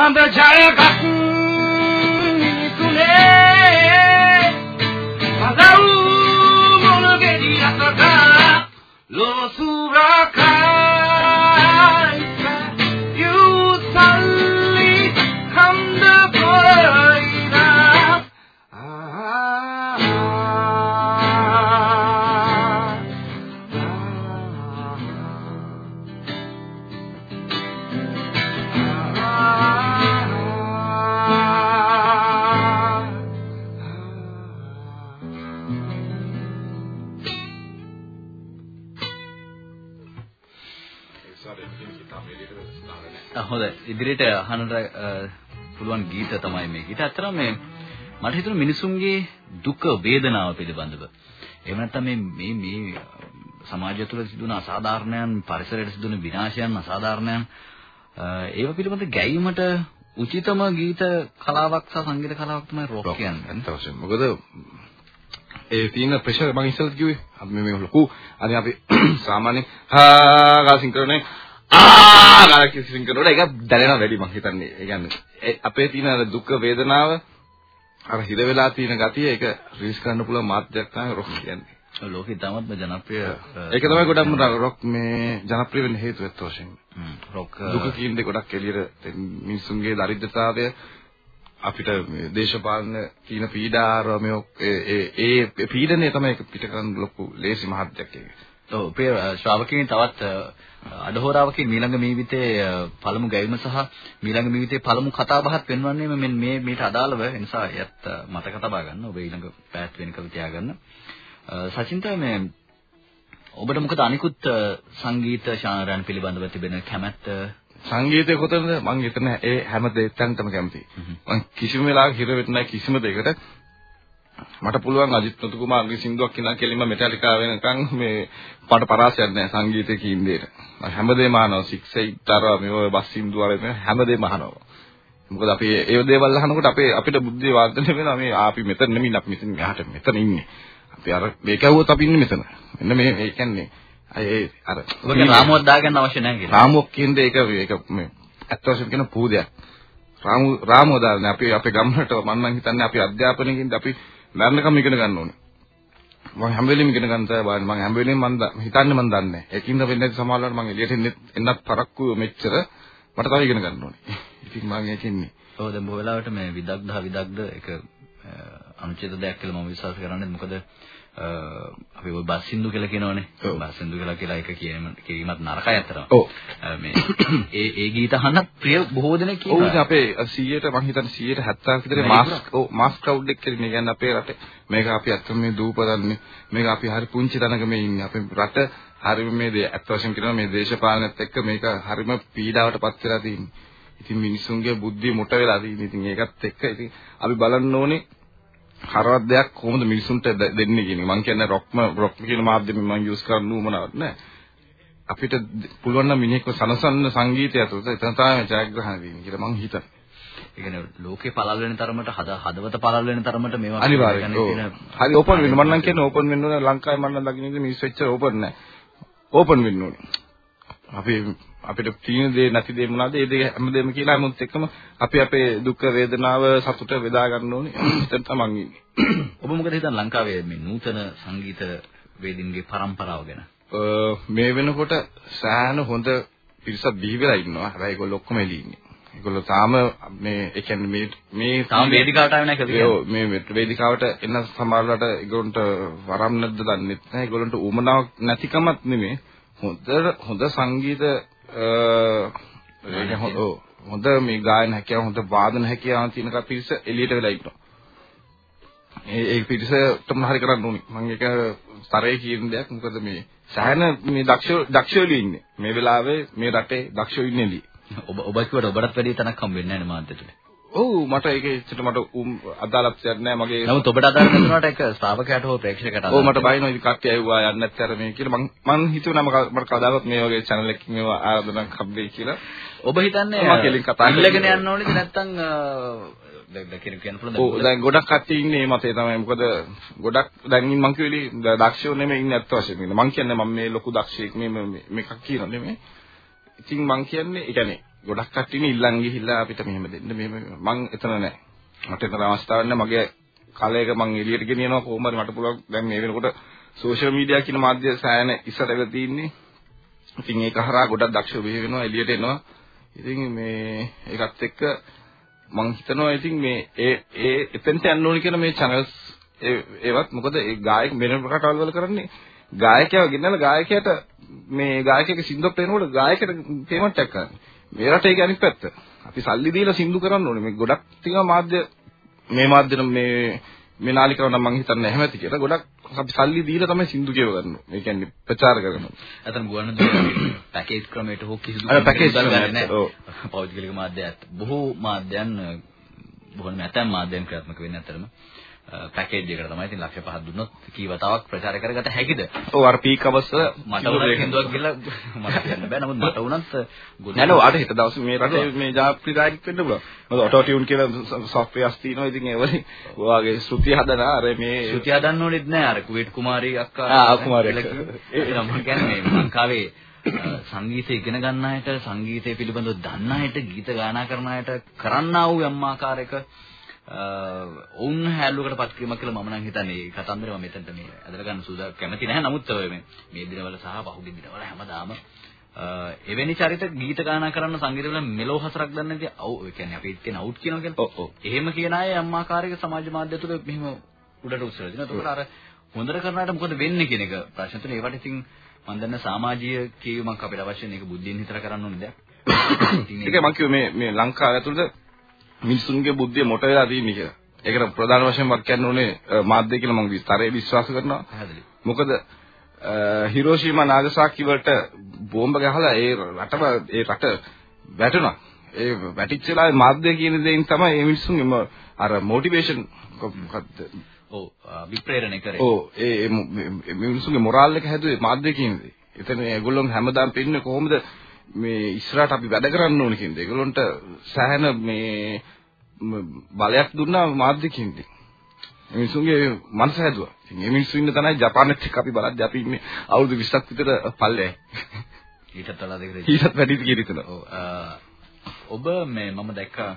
ඉරහඳ ජයගත් මිනිසුනේ පදව් මොන ගෙඩි අතක ලොව ඉදිරියට අහන්නට පුළුවන් ගීත තමයි මේ ගීත. අතරම මේ මට හිතුණා මිනිසුන්ගේ දුක වේදනාව පිළිබඳව. එහෙම නැත්නම් මේ මේ මේ සමාජය තුළ සිදුවන අසාධාරණයන්, පරිසරයට සිදුවන විනාශයන්, අසාධාරණයන් ඒව පිළිබඳ ගැයීමට උචිතම ගීත කලාවක් සහ සංගීත කලාවක් තමයි රොක් කියන්නේ. අවශ්‍යයි. මොකද ඒ තියෙන ප්‍රෙෂර් මම ඉස්සෙල්ලා කිව්වේ අපි මේ ලොකු අද අපි සාමාන්‍යයෙන් හා ගාසින් කරන්නේ ආ ගාලා කිසිම කරනකොට ඒක දැනෙනවා වැඩි මම හිතන්නේ. ඒ කියන්නේ අපේ තියෙන දුක් වේදනාව අර හිර වෙලා තියෙන ගතිය ඒක රිලීස් කරන්න පුළුවන් මාධ්‍යයක් තමයි රොක් කියන්නේ. ලෝකෙ ඉතාමත්ම ජනප්‍රිය ඒක තමයි ගොඩක්ම රොක් මේ ජනප්‍රිය වෙන්න හේතුව ඇත්ත වශයෙන්ම. රොක් දුක කියන්නේ ගොඩක් එළියට මිනිසුන්ගේ දරිද්‍රතාවය අපිට දේශපාලන තියෙන පීඩාරමය ඒ ඒ පීඩනය තමයි පිට කරන්න ලොකු ලේසි මහත්යක් ඒක. ඔව් අපේ ශ්‍රාවකයන් තවත් අඩහෝරාවකින් මීළඟ ජීවිතයේ පළමු ගැයීම සහ මීළඟ ජීවිතයේ පළමු කතා බහත් පෙන්වන්නේ මෙන්න මේ මේට අදාළව. ඒ නිසා එයත් මතක තබා ගන්න. ඔබ ඊළඟ පැත් වෙනකව තියාගන්න සචින්ත මේ ඔබට මොකද අනිකුත් සංගීත ශානරයන් පිළිබඳව තිබෙන කැමැත්ත? සංගීතය කොතනද? මම හිතන ඒ හැම දෙයක්ටම කැමතියි. මම කිසිම වෙලාවක හිර වෙන්නේ නැහැ කිසිම දෙයකට මට පුළුවන් අජිත් ප්‍රතුකුමාරගේ සින්දුවක් කියනවා කෙලින්ම මෙටාලිකා වෙනකන් මේ පාට පරාසයක් නැහැ සංගීතයේ කීම් දෙයට. හැමදේම අහනවා 6 8 අර මේ බස් සින්දු වල හැමදේම අහනවා. මොකද අපි ඒ දේවල් අහනකොට අපේ අපිට බුද්ධිය වර්ධනය වෙනවා මේ අපි මෙතන නෙමෙයි අපි මෙතන මෙහාට මෙතන ඉන්නේ. අපි අර මේක ඇහුවොත් අපි ඉන්නේ මෙතන. මෙන්න මේ ඒ කියන්නේ ඒ අර ඔබට රාමුවක් දාගන්න අවශ්‍ය නැහැ කියලා. රාමුවක් කියන්නේ ඒක ඒක මේ ඇත්ත වශයෙන්ම කියන පූදයක්. රාමු රාමුව දාන්නේ අපි අපේ ගම්වලට මම නම් හිතන්නේ අපි අධ්‍යාපනයකින්ද අපි මරණකම් ඉගෙන ගන්න ඕනේ. මම හැම වෙලෙම ඉගෙන ගන්න තමයි බලන්නේ. මම හැම වෙලෙම මම හිතන්නේ මම දන්නේ නැහැ. ඒකින්ද වෙන්නේ නැති සමාජවලට මම එළියට එන්නත් පරක්කු මෙච්චර මට තව ඉගෙන ගන්න ඕනේ. ඉතින් මම ඒකින්නේ. ඔව් දැන් බොහෝ වෙලාවට මේ විදග්ධ විදග්ධ එක අනුචිත දෙයක් කියලා මම විශ්වාස කරන්නේ මොකද අපි ඔය බස් සින්දු කියලා කියනවනේ. බස් සින්දු කියලා කියලා එක කියන කීමත් නරකයි අතරම. ඔව්. මේ ඒ ඒ ගීත අහන්න ප්‍රිය බොහෝ දෙනෙක් කියනවා. ඔව් අපේ 100ට මම හිතන්නේ 170ක් විතර මාස් ඔව් මාස් ක්‍රවුඩ් එක කියන්නේ කියන්නේ අපේ රටේ. මේක අපි අත්තම මේ දූපදන්නේ. මේක අපි හරි පුංචි තැනක මේ ඉන්නේ. අපේ රට හරිම මේ අත් වශයෙන් කියනවා මේ දේශපාලනයත් එක්ක මේක හරිම පීඩාවට පත් වෙලා තියෙන්නේ. ඉතින් මිනිසුන්ගේ බුද්ධිය මොට වෙලා තියෙන්නේ. ඉතින් ඒකත් එක්ක ඉතින් අපි බලන්න ඕනේ හරවත් දෙයක් කොහොමද මිනිසුන්ට දෙන්නේ කියන එක. මම කියන්නේ රොක්ම රොක් කියන මාධ්‍යෙම මම යූස් කරන්න උවමනාවක් නෑ. අපිට පුළුවන් නම් මිනිහෙක්ව සනසන්න සංගීතය ඇතුළත එතන තමයි ජයග්‍රහණ වෙන්නේ කියලා මම හිතනවා. ඒ කියන්නේ ලෝකේ පළල් වෙන තරමට හද හදවත පළල් වෙන තරමට මේවා අනිවාර්යයෙන් හරි ඕපන් වෙන්න මම නම් කියන්නේ ඕපන් වෙන්න ඕන ලංකාවේ මම නම් දකින්නේ මිනිස්සු එච්චර ඕපන් නැහැ. ඕපන් වෙන්න ඕනේ. අපි අපිට තියෙන දේ නැති දේ මොනවද? ඒ දේ හැමදේම කියලා හැමොත් එක්කම අපි අපේ දුක් වේදනාව සතුට බෙදා ගන්න ඕනේ. එතන තමයි ඉන්නේ. ඔබ මොකද හිතන්නේ ලංකාවේ මේ නූතන සංගීත වේදින්ගේ પરම්පරාව ගැන? මේ වෙනකොට සෑහෙන හොඳ පිරිසක් බිහි වෙලා ඉන්නවා. හැබැයි ඒගොල්ලෝ ඔක්කොම එළි ඉන්නේ. ඒගොල්ලෝ තාම මේ ඒ කියන්නේ මේ මේ තාම වේදිකාවට ආවේ නැහැ කියලා. ඔව් මේ වේදිකාවට එන්න සමහරවිට ඒගොල්ලොන්ට වරම් නැද්ද දන්නේ නැහැ. ඒගොල්ලොන්ට උමනාවක් නැතිකමත් නෙමෙයි. හොඳ හොඳ සංගීත හොඳ මේ ගායන හැකියාව හොඳ වාදන හැකියාව තියෙන පිරිස එළියට වෙලා ඉන්නවා. ඒ ඒ පිරිසටම හරි කරන්න ඕනේ. මම ඒක තරයේ කියන දෙයක්. මොකද මේ සෑහෙන මේ දක්ෂ දක්ෂයලු ඉන්නේ. මේ වෙලාවේ මේ රටේ දක්ෂයෝ ඉන්නේ එළියේ. ඔබ ඔබ කිව්වට ඔබටත් වැඩි තැනක් හම්බෙන්නේ නැහැ නේ මාධ්‍යට. ඔව් මට ඒක ඇත්තට මට අදාළත්වයක් නැහැ. මගේ නමුත් ඔබට අදාළ නැතුණාට ඒක ශ්‍රාවකයාට හෝ ප්‍රේක්ෂකයාට ඔව් මට බයිනවා ඉතින් කට්ටිය ඇහුවා යන්නේ නැත්te අර මේ කියලා. මං මං හිතුවා මට කවදාවත් මේ වගේ channel එකකින් මේවා ආරාධනාවක් හම්බෙයි කියලා. ඔබ හිතන්නේ මම කෙලින් කතා ඉල්ලගෙන යන්න ඕනේද නැත්නම් දැන් ගොඩක් කට්ටිය ඉන්නේ මේ මතේ තමයි. මොකද ගොඩක් දැන් මං කිව්වේ දක්ෂයෝ නෙමෙයි ඉන්නේ අත් වශයෙන් ඉන්නේ මං කියන්නේ මම මේ ලොකු දක්ෂයෙක් මේ මේකක් කියනවා නෙමෙයි. ඉතින් මං කියන්නේ ඒ කියන්නේ ගොඩක් කට්ටියනේ ඉල්ලන් ගිහිල්ලා අපිට මෙහෙම දෙන්න මෙහෙම මං එතන නැහැ. මට එතන අවස්ථාවක් නැහැ. මගේ කාලයක මං එළියට ගෙනියනවා කොහොම හරි මට පුළුවන් දැන් මේ වෙනකොට සෝෂල් මීඩියා කියන මාධ්‍ය සෑයන ඉස්සරහ තියෙන්නේ. ඉතින් ඒක හරහා ගොඩක් දක්ෂ වෙහි වෙනවා එළියට එනවා. ඉතින් මේ ඒකත් එක්ක මං හිතනවා ඉතින් මේ ඒ ඒ එතෙන්ට යන්න ඕනි කියන මේ channels ඒවත් මොකද ඒ ගායක වෙන රටවල් වල කරන්නේ ගායකයව ගෙනල්ලා ගායකයාට මේ ගායකයෙක් සින්දුවක් පේනකොට ගායකයට පේමන්ට් එකක් කරන්නේ. මේ රටේ ඒක අනිත් පැත්ත. අපි සල්ලි දීලා සින්දු කරන්න ඕනේ. මේ ගොඩක් තියෙනවා මාධ්‍ය මේ මාධ්‍ය මේ මේ නාලිකාව නම් මම හිතන්නේ නැහැ ඇති කියලා. ගොඩක් අපි සල්ලි දීලා තමයි සින්දු කියව ගන්නවා. ඒ කියන්නේ ප්‍රචාර කරනවා. අතන ගුවන්විදුලි පැකේජ් ක්‍රමයට හෝ කිසිදු පැකේජ්. පෞද්ගලික මාධ්‍යයත් බොහෝ මාධ්‍යයන් බොහෝ නැතම් මාධ්‍යයන් ක්‍රියාත්මක වෙන්නේ අතරම පැකේජ් එකට තමයි ඉතින් ලක්ෂ 5ක් දුන්නොත් කී වතාවක් ප්‍රචාර කරගත හැකිද? ඔව් අර පීක් අවස්ස මට උනත් හින්දුවක් කියලා මට කියන්න බෑ. නමුත් මට උනත් නෑ නෝ අර හිත දවස් මේ රටේ මේ ජාත්‍රි ගායක වෙන්න පුළුවන්. මොකද ඔටෝ ටියුන් කියලා සොෆ්ට්වෙයාර්ස් තියෙනවා. ඉතින් ඒ වලින් ඔයාගේ ශ්‍රුති හදන අර මේ ශ්‍රුති හදන්න ඕනෙත් නෑ. අර කුවේට් කුමාරී අක්කා ආ කුමාරී අක්කා. ඒක මම කියන්නේ ලංකාවේ සංගීතය ඉගෙන ගන්න අයට සංගීතය පිළිබඳව දන්න අයට ගීත ගායනා කරන අයට කරන්නා වූ යම් ආකාරයක ඔවුන් හැල්ලුවකට පත් කිරීමක් කියලා මම නම් හිතන්නේ ඒ කතන්දර මම මෙතනට මේ ඇදලා ගන්න සූදා කැමති නැහැ නමුත් මේ මේ දිනවල සහ පහුගිය දිනවල හැමදාම එවැනි චරිත ගීත ගායනා කරන්න සංගීතවල මෙලෝ හසරක් දන්නේ නැති ඔව් ඒ කියන්නේ අපි කියන අවුට් කියනවා කියලා. ඔව් ඔව්. එහෙම කියන අය යම් ආකාරයක සමාජ මාධ්‍ය තුළ මෙහෙම උඩට උස්සලා දෙනවා. ඒකට අර හොඳට කරනාට මොකද වෙන්නේ කියන එක ප්‍රශ්න තුනේ ඒවට ඉතින් මම දන්න සමාජීය කියවීමක් අපිට අවශ්‍ය නැහැ. ඒක බුද්ධියෙන් හිතලා කරන්න ඕනේ දෙයක්. ඒක මම කිව්වේ මේ මේ ලංකාව ඇතුළත මිනිසුන්ගේ බුද්ධිය මොට වෙලා තියෙන්නේ කියලා. ඒකට ප්‍රධාන වශයෙන් වක් කියන්න ඕනේ මාධ්‍ය කියලා මම විස්තරේ විශ්වාස කරනවා. මොකද හිරෝෂිමා නාගසාකි වලට බෝම්බ ගහලා ඒ රටම ඒ රට වැටුණා. ඒ වැටිච්ච වෙලාවේ මාධ්‍ය කියන දේෙන් තමයි මේ මිනිස්සුන්ගේ අර මොටිවේෂන් මොකද්ද? ඔව් විප්‍රේරණය කරේ. ඔව් ඒ මිනිස්සුන්ගේ මොරාල් එක හැදුවේ මාධ්‍ය කියන දේ. එතන ඒගොල්ලෝ හැමදාම පෙන්නේ කොහොමද මේ ඉස්සරහට අපි වැඩ කරන්න ඕන කියන දේ. ඒගොල්ලන්ට සෑහෙන මේ බලයක් දුන්නා මාධ්‍යකින්ද. මිනිසුන්ගේ මනස හැදුවා. ඉතින් මේ මිනිස්සු ඉන්න තැනයි ජපානෙත් එක්ක අපි බලද්දී අපි ඉන්නේ අවුරුදු 20ක් විතර පල්ලේ. ඊටත් වඩා දෙකට. ඊටත් වැඩි කියලා හිතනවා. ඔව්. ඔබ මේ මම දැක්කා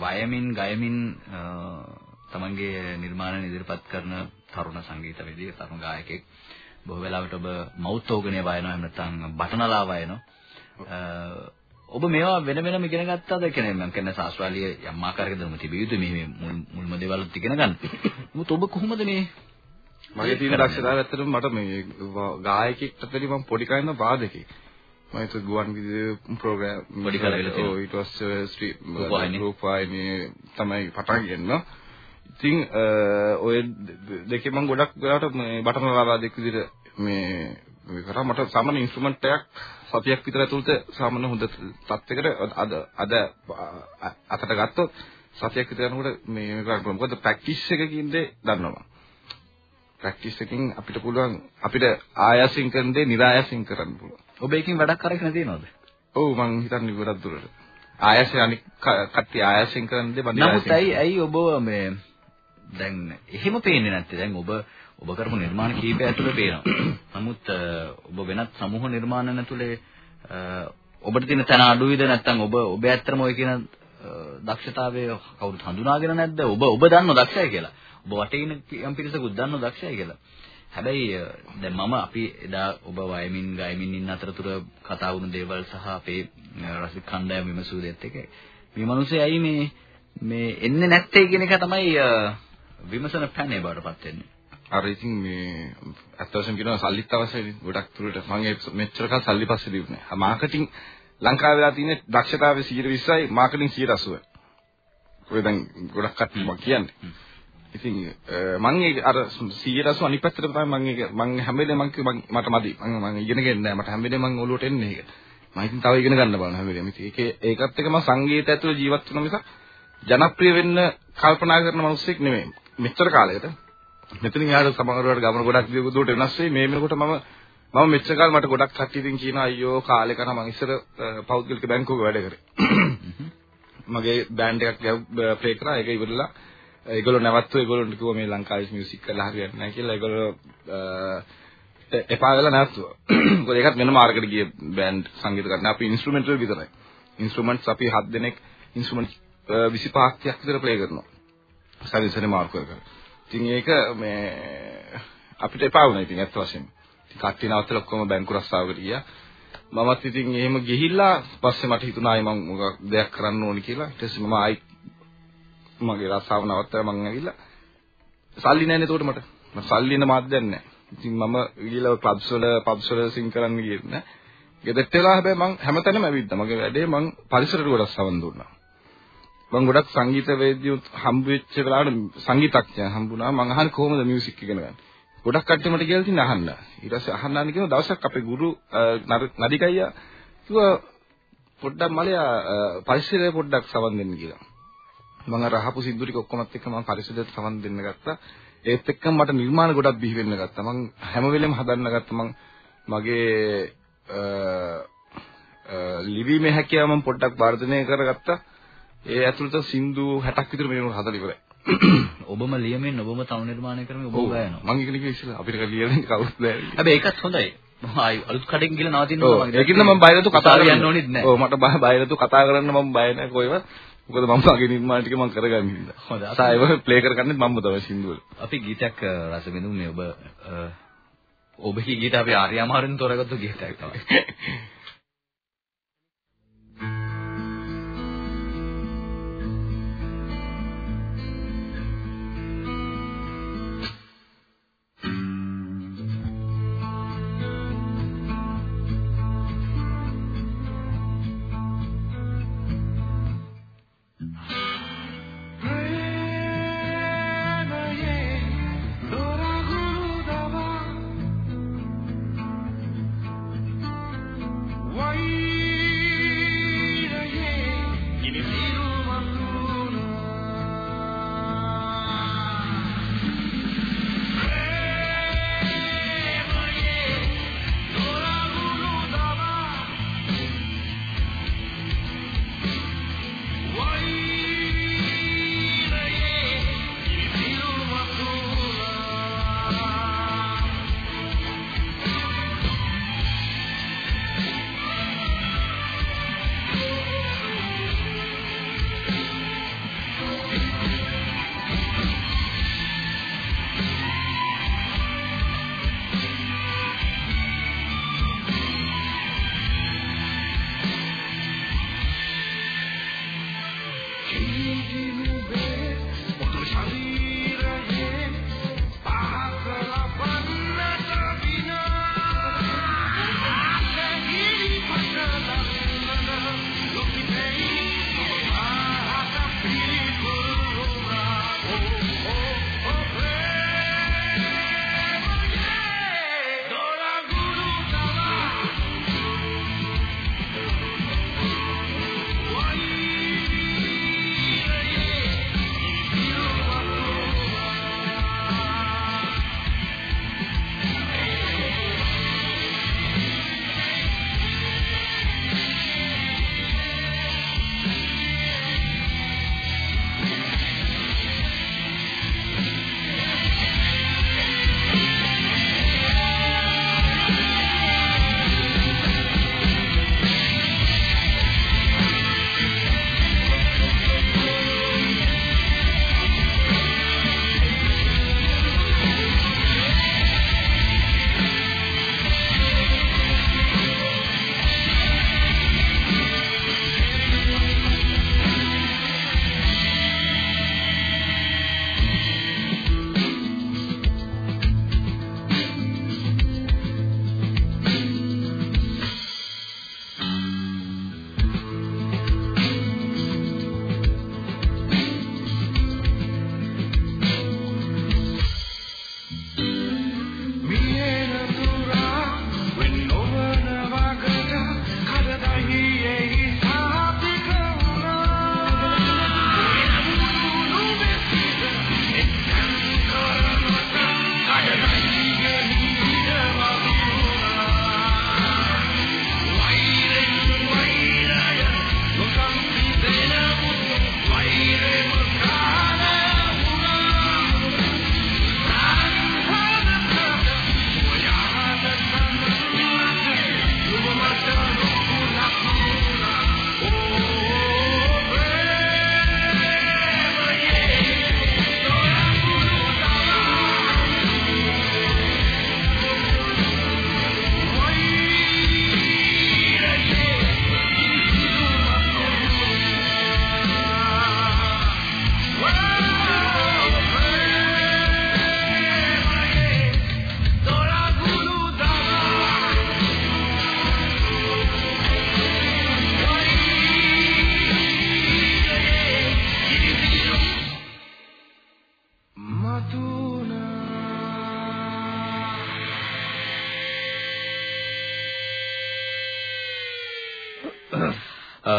වයමින් ගයමින් තමන්ගේ නිර්මාණ ඉදිරිපත් කරන තරුණ සංගීතවේදියෙක්, තරුණ ගායකයෙක්. බොහෝ වෙලාවට ඔබ මවුත් ඕගනේ වයනවා එහෙම නැත්නම් බටනලා වයනවා. ඔබ මේවා වෙන වෙනම ඉගෙන ගත්තද කියන්නේ මම කියන්නේ ශාස්ත්‍රාලීය යම් ආකාරයක දම තිබිය යුතු මේ මුල්ම දේවල්ත් ඉගෙන ගන්න. නමුත් ඔබ කොහොමද මේ මගේ තියෙන දක්ෂතාවය ඇත්තටම මට මේ ගායකයෙක්ට ඇත්තටම මම පොඩි කයින් වාදකෙක්. මම ඒක ගුවන් විදුලි ප්‍රෝග්‍රෑම් පොඩි කරලා තියෙනවා. ඔව් ඊට පස්සේ ස්ට්‍රීට් රූපවාහිනිය තමයි පටන් ගන්න. ඉතින් ඔය දෙකේ මම ගොඩක් වෙලාවට මේ බටන වාදක විදිහට මේ මේ කරා මට සාමාන්‍ය ඉන්ස්ට්‍රුමන්ට් එකක් සතියක් විතර ඇතුළත සාමාන්‍ය හොඳ තත්යකට අද අද අතට ගත්තොත් සතියක් විතර යනකොට මේ කරන්න පුළුවන්. මොකද ප්‍රැක්ටිස් එක කියන්නේ දන්නවා. ප්‍රැක්ටිස් එකකින් අපිට පුළුවන් අපිට ආයාසින් කරන දේ નિરાයාසින් කරන්න පුළුවන්. ඔබ එකකින් වැඩක් කරගෙන තියෙනවද? ඔව් මං හිතන්නේ ගොඩක් දුරට. ආයාසයෙන් අනික් කට්ටිය ආයාසයෙන් කරන දේ මම නමුත් ඇයි ඇයි ඔබ මේ දැන් එහෙම පේන්නේ නැත්තේ දැන් ඔබ ඔබ කරපු නිර්මාණ කීපය ඇතුළේ පේනවා. නමුත් ඔබ වෙනත් සමූහ නිර්මාණ ඇතුළේ ඔබට තියෙන තැන අඩුයිද නැත්නම් ඔබ ඔබ ඇත්තම ඔය කියන දක්ෂතාවය කවුරුත් හඳුනාගෙන නැද්ද? ඔබ ඔබ දන්නව දක්ෂයි කියලා. ඔබ වටේ ඉන්න යම් පිරිසකුත් දන්නව දක්ෂයි කියලා. හැබැයි දැන් මම අපි එදා ඔබ වයමින් ගයමින් ඉන්න අතරතුර කතා වුණු දේවල් සහ අපේ රසික කණ්ඩායම විමසූ දෙත් එක මේ මිනිස්සේ ඇයි මේ මේ එන්නේ නැත්තේ කියන එක තමයි විමසන පැනේ බාටපත් වෙන්නේ. අර ඉතින් මේ අත් වශයෙන් කියනවා සල්ලිත් අවශ්‍යයි ගොඩක් දුරට මම මෙච්චර කල් සල්ලි පස්සේ දීුනේ. මාකටිං ලංකාවේ වෙලා තියෙන දක්ෂතාවය 120යි මාකටිං 80යි. ඔය දැන් ගොඩක් කට්ටිය මම කියන්නේ. ඉතින් මම ඒ අර 180 අනිත් පැත්තට තමයි මම ඒක මම හැම වෙලේම මම මට මදි. මම මම ඉගෙනගෙන නැහැ. මට හැම වෙලේම මම ඔලුවට එන්නේ ඒක. මම ඉතින් තව ඉගෙන ගන්න බලන හැම වෙලේම. ඉතින් ඒකේ ඒකත් එක මම සංගීතය ඇතුළේ ජීවත් වෙන මිසක් ජනප්‍රිය වෙන්න කල්පනා කරන මිනිස්සෙක් නෙමෙයි. මෙච්චර කාලයකට මෙතනින් එහාට සමහරවට ගමන ගොඩක් දුරට වෙනස් වෙයි. මේ වෙනකොට මම මම මෙච්චර කාල මට ගොඩක් කට්ටිය ඉතින් කියනවා අයියෝ කාලේ කරා මම ඉස්සර පෞද්ගලික බැංකුවක වැඩ කරේ. මගේ බෑන්ඩ් එකක් ප්ලේ කරා ඒක ඉවරලා ඒගොල්ලෝ නැවතුවා ඒගොල්ලන්ට කිව්වා මේ ලංකාවේ මියුසික් කරලා හරියන්නේ නැහැ කියලා ඒගොල්ලෝ එපා වෙලා නැවතුවා. මොකද ඒකත් වෙන මාර්ගයකට ගිය බෑන්ඩ් සංගීත කරන අපි ඉන්ස්ට්‍රුමෙන්ටල් විතරයි. ඉන්ස්ට්‍රුමන්ට්ස් අපි 7 දෙනෙක් ඉන්ස්ට්‍රුමන්ට් 25ක් විතර ප්ලේ කරනවා. සරිසරේ මාර්ක් කරලා. ඉතින් ඒක මේ අපිට එපා වුණා ඉතින් ඇත්ත වශයෙන්ම. ඉතින් කට්ටිය නවත්තලා ඔක්කොම බැංකු රස්සාවකට ගියා. මමත් ඉතින් එහෙම ගිහිල්ලා පස්සේ මට හිතුණා ආයි මම මොකක් දෙයක් කරන්න ඕනි කියලා. ඊට පස්සේ මම ආයි මගේ රස්සාව නවත්තලා මං ඇවිල්ලා සල්ලි නැන්නේ එතකොට මට. මට සල්ලි එන මාධ්‍යයක් නැහැ. ඉතින් මම ගිහිල්ලා ක්ලබ්ස් වල පබ්ස් වල සිං කරන්න ගියේ නෑ. ගෙදරට වෙලා හැබැයි මං හැමතැනම ඇවිද්දා. මගේ වැඩේ මං පරිසරයට ගොඩක් සවන් දුන්නා. මම ගොඩක් සංගීත වේදියුත් හම්බ වෙච්ච වෙලාවට සංගීතඥයන් හම්බුණා. මම අහන්නේ කොහොමද මියුසික් ඉගෙන ගන්න. ගොඩක් කට්ටිය මට කියලා තින්නේ අහන්න. ඊට පස්සේ අහන්න කියන දවසක් අපේ ගුරු නදිකයියා කිව්වා පොඩ්ඩක් මලයා පරිසරය පොඩ්ඩක් සවන් දෙන්න කියලා. මම අර අහපු සින්දු ටික ඔක්කොමත් එක්ක මම පරිසරයට සවන් දෙන්න ගත්තා. ඒත් එක්කම මට නිර්මාණ ගොඩක් බිහි වෙන්න ගත්තා. මම හැම වෙලෙම හදන්න ගත්තා. මම මගේ ලිවීමේ හැකියාව මම පොඩ්ඩක් වර්ධනය කරගත්තා. ඒ ඇතුළත සින්දු 60ක් විතර මේ වෙනකොට හදලා ඉවරයි. ඔබම ලියමින් ඔබම තව නිර්මාණය කරමින් ඔබ ගයනවා. මම ඉගෙන ගිය ඉස්සෙල්ලා අපිට ලියන්න කවුරුත් නැහැ. හැබැයි ඒකත් හොඳයි. ආයි අලුත් කඩෙන් ගිහලා නවතින්න ඕන. ඒකින්ද මම බයරතු කතා කරන්න ඕනෙත් නැහැ. ඔව් මට බයරතු කතා කරන්න මම බය නැහැ කොහෙවත්. මොකද මම මගේ නිර්මාණ ටික මම කරගන්න හින්දා. හොඳයි. සායව ප්ලේ කරගන්නේ මම තමයි සින්දු වල. අපි ගීතයක් රස විඳමු මේ ඔබ ඔබගේ ගීත අපි ආර්යමාරෙන් තෝරගත්තු ගීතයක් තමයි.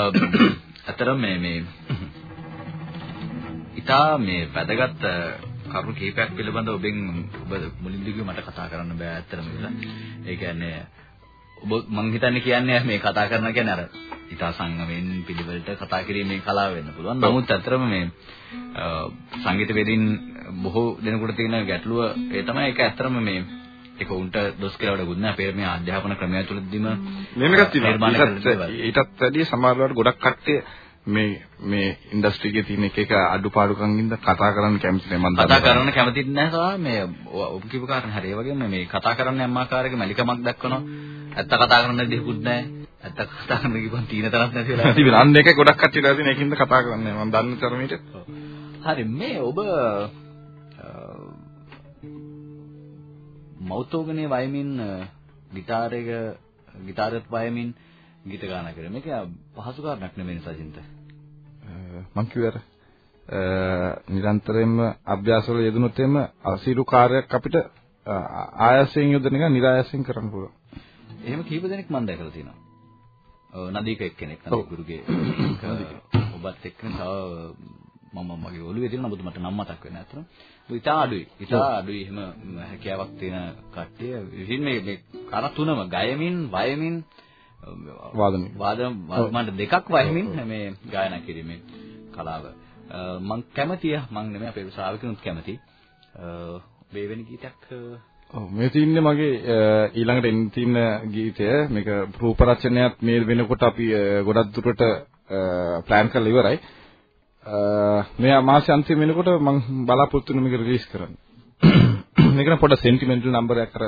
ඇත්තටම මේ මේ ඉතා මේ වැදගත් කරුණු කීපයක් පිළිබඳව ඔබෙන් ඔබ මුලින්දි මට කතා කරන්න බෑ ඇත්තටම කියලා. ඒ කියන්නේ ඔබ මං හිතන්නේ කියන්නේ මේ කතා කරන කියන්නේ අර ඉතා සංගමෙන් පිළිවෙලට කතා කිරීමේ කලාව වෙන්න පුළුවන්. නමුත් ඇත්තටම මේ සංගීතවේදීන් බොහෝ දෙනෙකුට තියෙන ගැටලුව ඒ තමයි ඒක ඇත්තටම මේ ඒක උන්ට දොස් කියලා වැඩකුත් නෑ. අපේ මේ අධ්‍යාපන ක්‍රමය තුළදීම මෙන්න එකක් තියෙනවා. ඊටත් වැඩිය සමහරවිට ගොඩක් කට්ටිය මේ මේ ඉන්ඩස්ට්‍රි එකේ තියෙන එක එක අඩුපාඩුකම් ඉඳ කතා කරන්න කැමති නැහැ මම කතා කරන්න කැමති නැහැ මේ ඔබ කියපු කාරණේ හරි. ඒ වගේම මේ කතා කරන්න යම් ආකාරයක මැලිකමක් දක්වනවා. ඇත්ත කතා කරන්න දෙයක්වත් නැහැ. ඇත්ත කතා කරන්න කිව්වම තීන තරක් නැති වෙලා තිබෙන අන්න එක ගොඩක් කට්ටියලා තියෙන ඒකින්ද කතා කරන්නේ. මම දන්න තරමට. හරි. මේ ඔබ මෞතෝගනේ වයමින් එක ගිටාරත් වයමින් ගීත ගාන කරේ මේක පහසු කාරණයක් නෙමෙයි සජින්ත මං කිව්වර නිරන්තරයෙන්ම අභ්‍යාසවල යෙදුනොත් එම අසීරු කාර්යයක් අපිට ආයසයෙන් යොදන එක નિરાයසයෙන් කරන්න පුළුවන්. එහෙම කීප දෙනෙක් මම දැකලා තියෙනවා. නදීක එක්කෙනෙක් නදී ගුරුගේ ඔබත් එක්කන තව මම මගේ ඔළුවේ තියෙන නමුත් මට නම් මතක් වෙන්නේ නැත්තම්. ඉතා අඩුයි. ඉතා අඩුයි එහෙම හැකියාවක් තියෙන කට්ටිය. විසින් මේ මේ කර තුනම ගයමින්, වයමින් වාදනය. වාදන මට දෙකක් වහිමින් මේ ගායනා කිරීමේ කලාව. මම කැමතියි මම නෙමෙයි අපේ ශ්‍රාවකිනුත් කැමති. මේ වෙන ගීතයක් ඔව් මේ තින්නේ මගේ ඊළඟට එන්න තියෙන ගීතය මේක රූප රචනයත් මේ වෙනකොට අපි ගොඩක් දුරට ප්ලෑන් කරලා ඉවරයි. මේ මාස අන්තිම වෙනකොට මම බලාපොරොත්තු වෙන මේක රිලීස් කරන්න. මේක නම් පොඩ සෙන්ටිමෙන්ටල් නම්බර් එකක් අර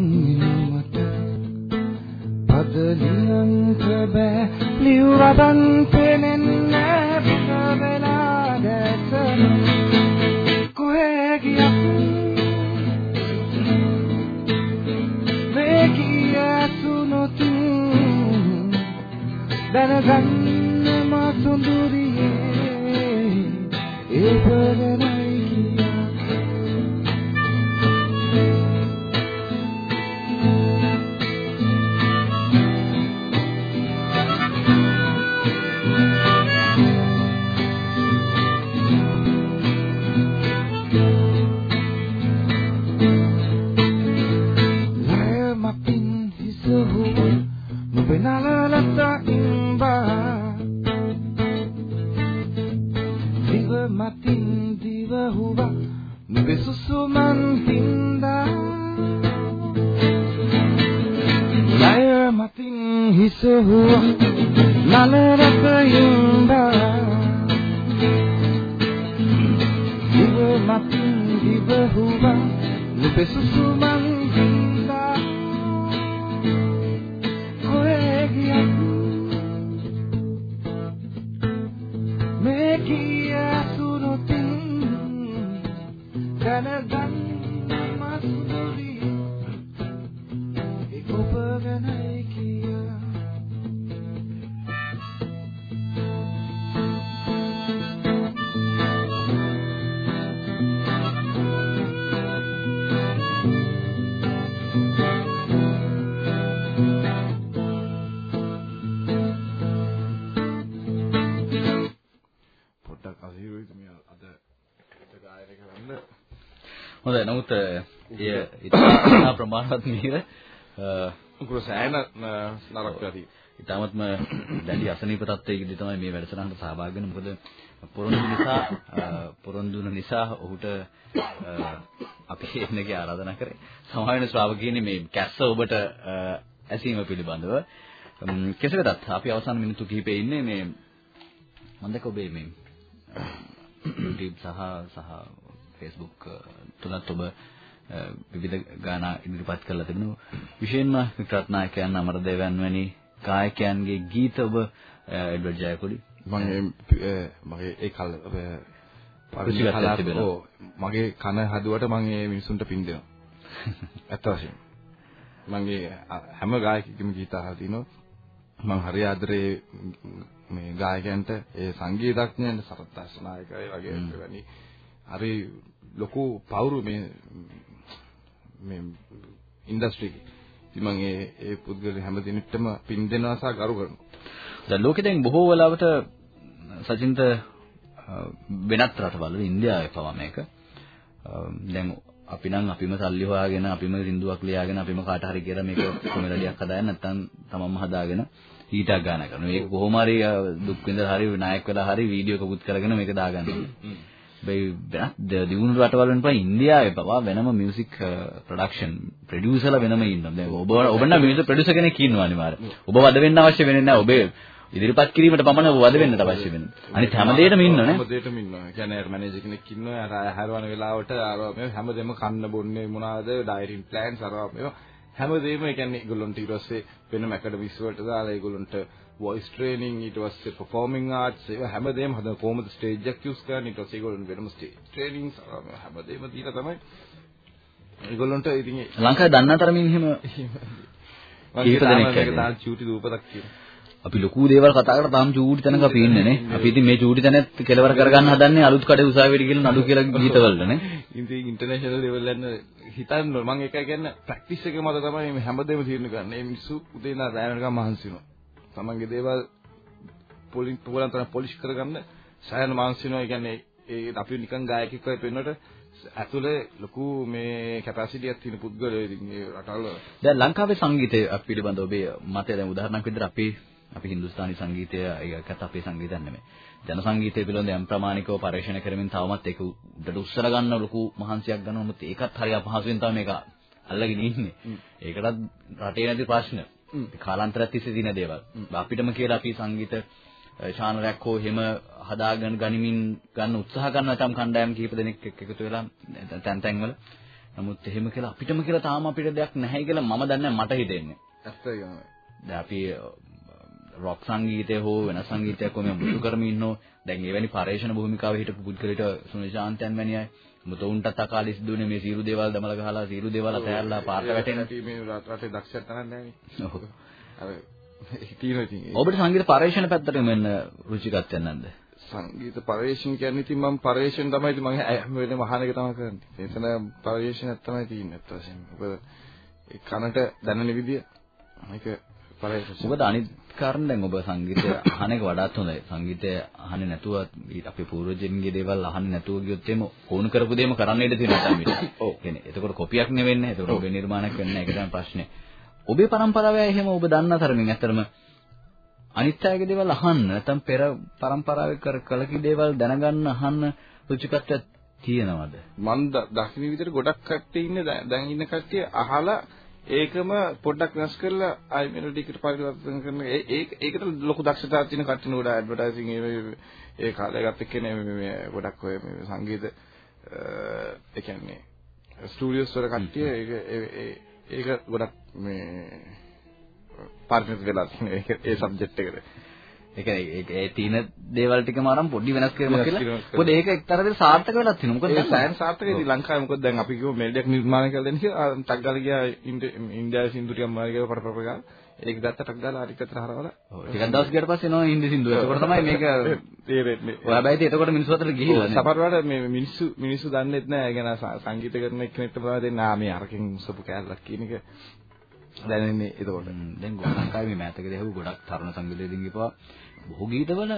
උතන් මට පදලියන්ට බෑ ලිව්වදන් පෙනෙන්නේ හොඳයි. නමුත් එය ඉතා ප්‍රමාණවත් මිහිර උකුර සෑහෙන නරක ඇති ඉතාමත්ම දැඩි අසනීප තත්ත්වයකදී තමයි මේ වැඩසටහනට සහභාගී වෙන්නේ. මොකද පොරොන්දු නිසා පොරොන්දු වුණ නිසා ඔහුට අපි එන්නගේ ආරාධනා කරේ. සමහර වෙන ශ්‍රාවකයනි මේ කැස්ස ඔබට ඇසීම පිළිබඳව. කෙසේ වෙතත් අපි අවසාන මිනිත්තු කිහිපේ ඉන්නේ මේ මම දැක්ක ඔබේ මේ YouTube සහ සහ Facebook තුලත් ඔබ විවිධ ගාන ඉදිරිපත් කරලා තිබෙනවා විශේෂයෙන්ම වික්‍රත්නායකයන් අමරදේවයන් වැනි ගායකයන්ගේ ගීත ඔබ එඩ්වඩ් ජයකොඩි. මම මගේ ඒ කල මගේ කන හදුවට මම මේ මිනිසුන්ට පින් දෙනවා. ඇත්ත වශයෙන්ම. මගේ හැම ගායකයෙකුම ගීත අහලා තිනවා මම හරි ආදරේ මේ ගායකයන්ට ඒ සංගීතඥයන්ට සරත්දාස් නායකයි වගේ වැනි හරි ලොකු පවුරු මේ මේ ඉන්ඩස්ට්‍රි එකේ ඉතින් මම ඒ ඒ පුද්ගල හැම දිනෙටම පින් දෙනවා සහ ගරු කරනවා දැන් ලෝකෙ දැන් බොහෝ වෙලාවට සචින්ත වෙනත් රටවල ඉන්දියාවේ පවා මේක දැන් අපි නම් අපිම සල්ලි හොයාගෙන අපිම සින්දුවක් ලියාගෙන අපිම කාට හරි කියලා මේක කොමෙඩියක් හදාගෙන නැත්නම් තමන්ම හදාගෙන ඊටක් ගාන කරනවා. ඒක කොහොම හරි දුක් විඳලා හරි නායක වෙලා හරි වීඩියෝ කපුත් කරගෙන මේක දාගන්නවා. බයි වෙනත් දියුණු රටවල් වෙන පස්සේ ඉන්දියාවේ පවා වෙනම මියුසික් ප්‍රොඩක්ෂන් ප්‍රොඩියුසර්ලා වෙනම ඉන්නවා. දැන් ඔබ ඔබ නම් මියුසික් ප්‍රොඩියුසර් කෙනෙක් ඉන්නවා අනිවාර්යයෙන්. ඔබ වද වෙන්න අවශ්‍ය වෙන්නේ නැහැ. ඔබේ ඉදිරිපත් කිරීමට පමණ ඔබ වද වෙන්නට අවශ්‍ය වෙන්නේ. අනිත් හැම දෙයකම ඉන්නව නේ. හැම දෙයකම ඉන්නවා. කියන්නේ අර මැනේජර් කෙනෙක් ඉන්නවා. අර හැරවන වෙලාවට අර මේ හැමදේම කන්න බොන්නේ මොනවාද ඩයටින් ප්ලෑන්ස් අර මේවා හැමදේම ඒ කියන්නේ ඒගොල්ලොන්ට ඊට පස්සේ වෙනම ඇකඩමිස් වලට දාලා ඒගොල්ලොන්ට වොයිස් ට්‍රේනින් ඊට පස්සේ performing arts ඒවා හැමදේම හදන කොහොමද ස්ටේජ් එක යූස් කරන්නේ ඊට පස්සේ ඒගොල්ලොන්ට වෙනම අර මේවා හැමදේම දීලා තමයි ඒගොල්ලොන්ට ඉතින් ලංකාවේ දන්න තරමින් එහෙම කීප දෙනෙක් ඒක. තාම චූටි දූපතක් කියනවා. අපි ලොකු දේවල් කතා කරලා තාම චූටි තැනක අපි ඉන්නේ නේ. අපි ඉතින් මේ චූටි තැනෙත් කෙලවර කරගන්න හදන්නේ අලුත් කඩේ උසාවියට ගිහලා නඩු කියලා ගීතවලට නේ. ඉතින් ඉන්ටර්නැෂනල් ලෙවල් යන හිතන්න. මම එක කියන්නේ ප්‍රැක්ටිස් එක මත තමයි මේ හැමදේම තීරණය කරන්නේ. මේ මිනිස්සු උදේ ඉඳලා රැ වෙනකම් මහන්සි වෙනවා. තමන්ගේ දේවල් පොලින් පොලන් තරම් පොලිෂ් කරගන්න සෑහෙන මහන්සි වෙනවා. කියන්නේ ඒ අපි නිකන් ගායකයෙක් වගේ පෙන්වන්නට ඇතුලේ ලොකු මේ කැපැසිටි එකක් තියෙන පුද්ගලයෝ ඉතින් මේ රටවල දැන් ලංකාවේ සංගීතය පිළිබඳව ඔබේ මතය දැන් උදාහරණයක් විදිහට අපි අපි හින්දුස්තානි සංගීතය ඒකත් අපේ සංගීතයක් නෙමෙයි. ජන සංගීතය පිළිබඳව යම් ප්‍රමාණිකව පරිශන කරමින් තවමත් ඒක උඩට උස්සලා ගන්න ලොකු මහන්සියක් ගන්නවා. මොකද ඒකත් හරි අපහසුවෙන් තමයි මේක අල්ලගෙන ඉන්නේ. ඒකටත් රටේ නැති ප්‍රශ්න. කාලාන්තරයක් තිස්සේ දින දේවල්. අපිටම කියලා අපි සංගීත ශානරයක් හෝ එහෙම හදාගෙන ගනිමින් ගන්න උත්සාහ කරන නැතම් කණ්ඩායම් කිහිප දෙනෙක් එකතු වෙලා තැන් තැන් වල නමුත් එහෙම කියලා අපිටම කියලා තාම අපිට දෙයක් නැහැ කියලා මම දන්නේ මට හිතෙන්නේ. ඇත්තටම. දැන් අපි රොක් සංගීතය හෝ වෙන සංගීතයක් කොහොම මුසු කරමින් ඉන්නෝ දැන් එවැනි පරේෂණ භූමිකාවේ හිටපු පුද්ගලට සුනිල් ශාන්තයන් වැනි අය මුතුන්ටත් අකාලි සිදුුනේ මේ සීරු දේවල් දමල ගහලා සීරු දේවල් අතහැරලා පාට වැටෙන මේ රටේ දක්ෂයක් තරක් නැහැ නේ. ඔව්. අර හිතීන ඉතින්. ඔබට සංගීත පරේෂණ පැත්තට මෙන්න රුචිකත්වයක් නැද්ද? සංගීත පරේෂණ කියන්නේ ඉතින් මම පරේෂණ තමයි ඉතින් මම හැම වෙලේම අහන එක තමයි කරන්නේ. එතන පරේෂණයක් තමයි තියෙන්නේ අත් වශයෙන්ම. ඔබ ඒ කනට දැනෙන විදිය මේක පරේෂණ. මොකද අනිත් කාරණ දැන් ඔබ සංගීතය අහන එක වඩාත් හොඳයි. සංගීතය අහන්නේ නැතුව අපේ පූර්වජන්ගේ දේවල් අහන්නේ නැතුව ගියොත් එහෙම ඕන කරපු දේම කරන්න ඉඩ තියෙනවා තමයි. ඔව්. කියන්නේ එතකොට කොපියක් නෙවෙන්නේ නැහැ. එතකොට ඔබේ නිර්මාණයක් වෙන්නේ නැහැ. ඒක තමයි ප්‍රශ්නේ. ඔබේ પરම්පරාවයි එහෙම ඔබ දන්න තරමින් ඇත්තටම අනිත් අයගේ දේවල් අහන්න නැත්නම් පෙර પરම්පරාවේ කර කලකි දේවල් දැනගන්න අහන්න රුචිකත්වයක් තියෙනවද? මම දකින්න විදිහට ගොඩක් කට්ටිය ඉන්නේ දැන් ඉන්න කට්ටිය අහලා ඒකම පොඩ්ඩක් වෙනස් කරලා ආයි මෙලොඩියකට පරිවර්තන කරන ඒක ඒකට ලොකු දක්ෂතාවක් තියෙන කට්ටිය නෝඩ ඇඩ්වර්ටයිසින් ඒ ඒ කාලේ ගත්ත කෙනේ මේ ගොඩක් ඔය මේ සංගීත ඒ කියන්නේ ස්ටුඩියෝස් වල කට්ටිය ඒක ඒක ගොඩක් මේ පාර්ට්නර්ස් වෙලා තියෙන ඒ සබ්ජෙක්ට් එකට. ඒ කියන්නේ ඒ තීන දේවල් ටිකම අරන් පොඩි වෙනස් කිරීමක් කියලා. මොකද ඒක එක්තරා විදිහට සාර්ථක වෙලා තියෙනවා. මොකද ඒ සයන්ස් සාර්ථකයි ලංකාවේ මොකද දැන් අපි කිව්ව මෙලඩියක් නිර්මාණය කරලා දෙන්න කියලා ටක් ගාලා ගියා ඉන්දියාවේ සින්දු ටිකක් මාරි ගාව පට පට ගාලා ඒක ගත්ත ටක් ගාලා හරි පැත්තට හරවලා ටිකක් දවස් ගියට පස්සේ එනවා හින්දි සින්දු. ඒකෝට තමයි මේක තේරෙන්නේ. ඔය හැබැයි එතකොට මිනිස්සු අතර ගිහිල්ලා නේ. සමහර වෙලාවට මේ මිනිස්සු මිනිස්සු දන්නේත් නැහැ. ඒ ගැන සංගීත කරන එක්කෙනෙක්ට බලලා දෙන්න ආ මේ අරකින් උසපු කෑල්ලක් කියන එක දැනෙන්නේ එතකොට. දැන් ලංකාවේ මේ මෑතකදී හවු ගොඩක් තරුණ සංගීතයෙන් ගිපුවා බොහෝ ගීතවල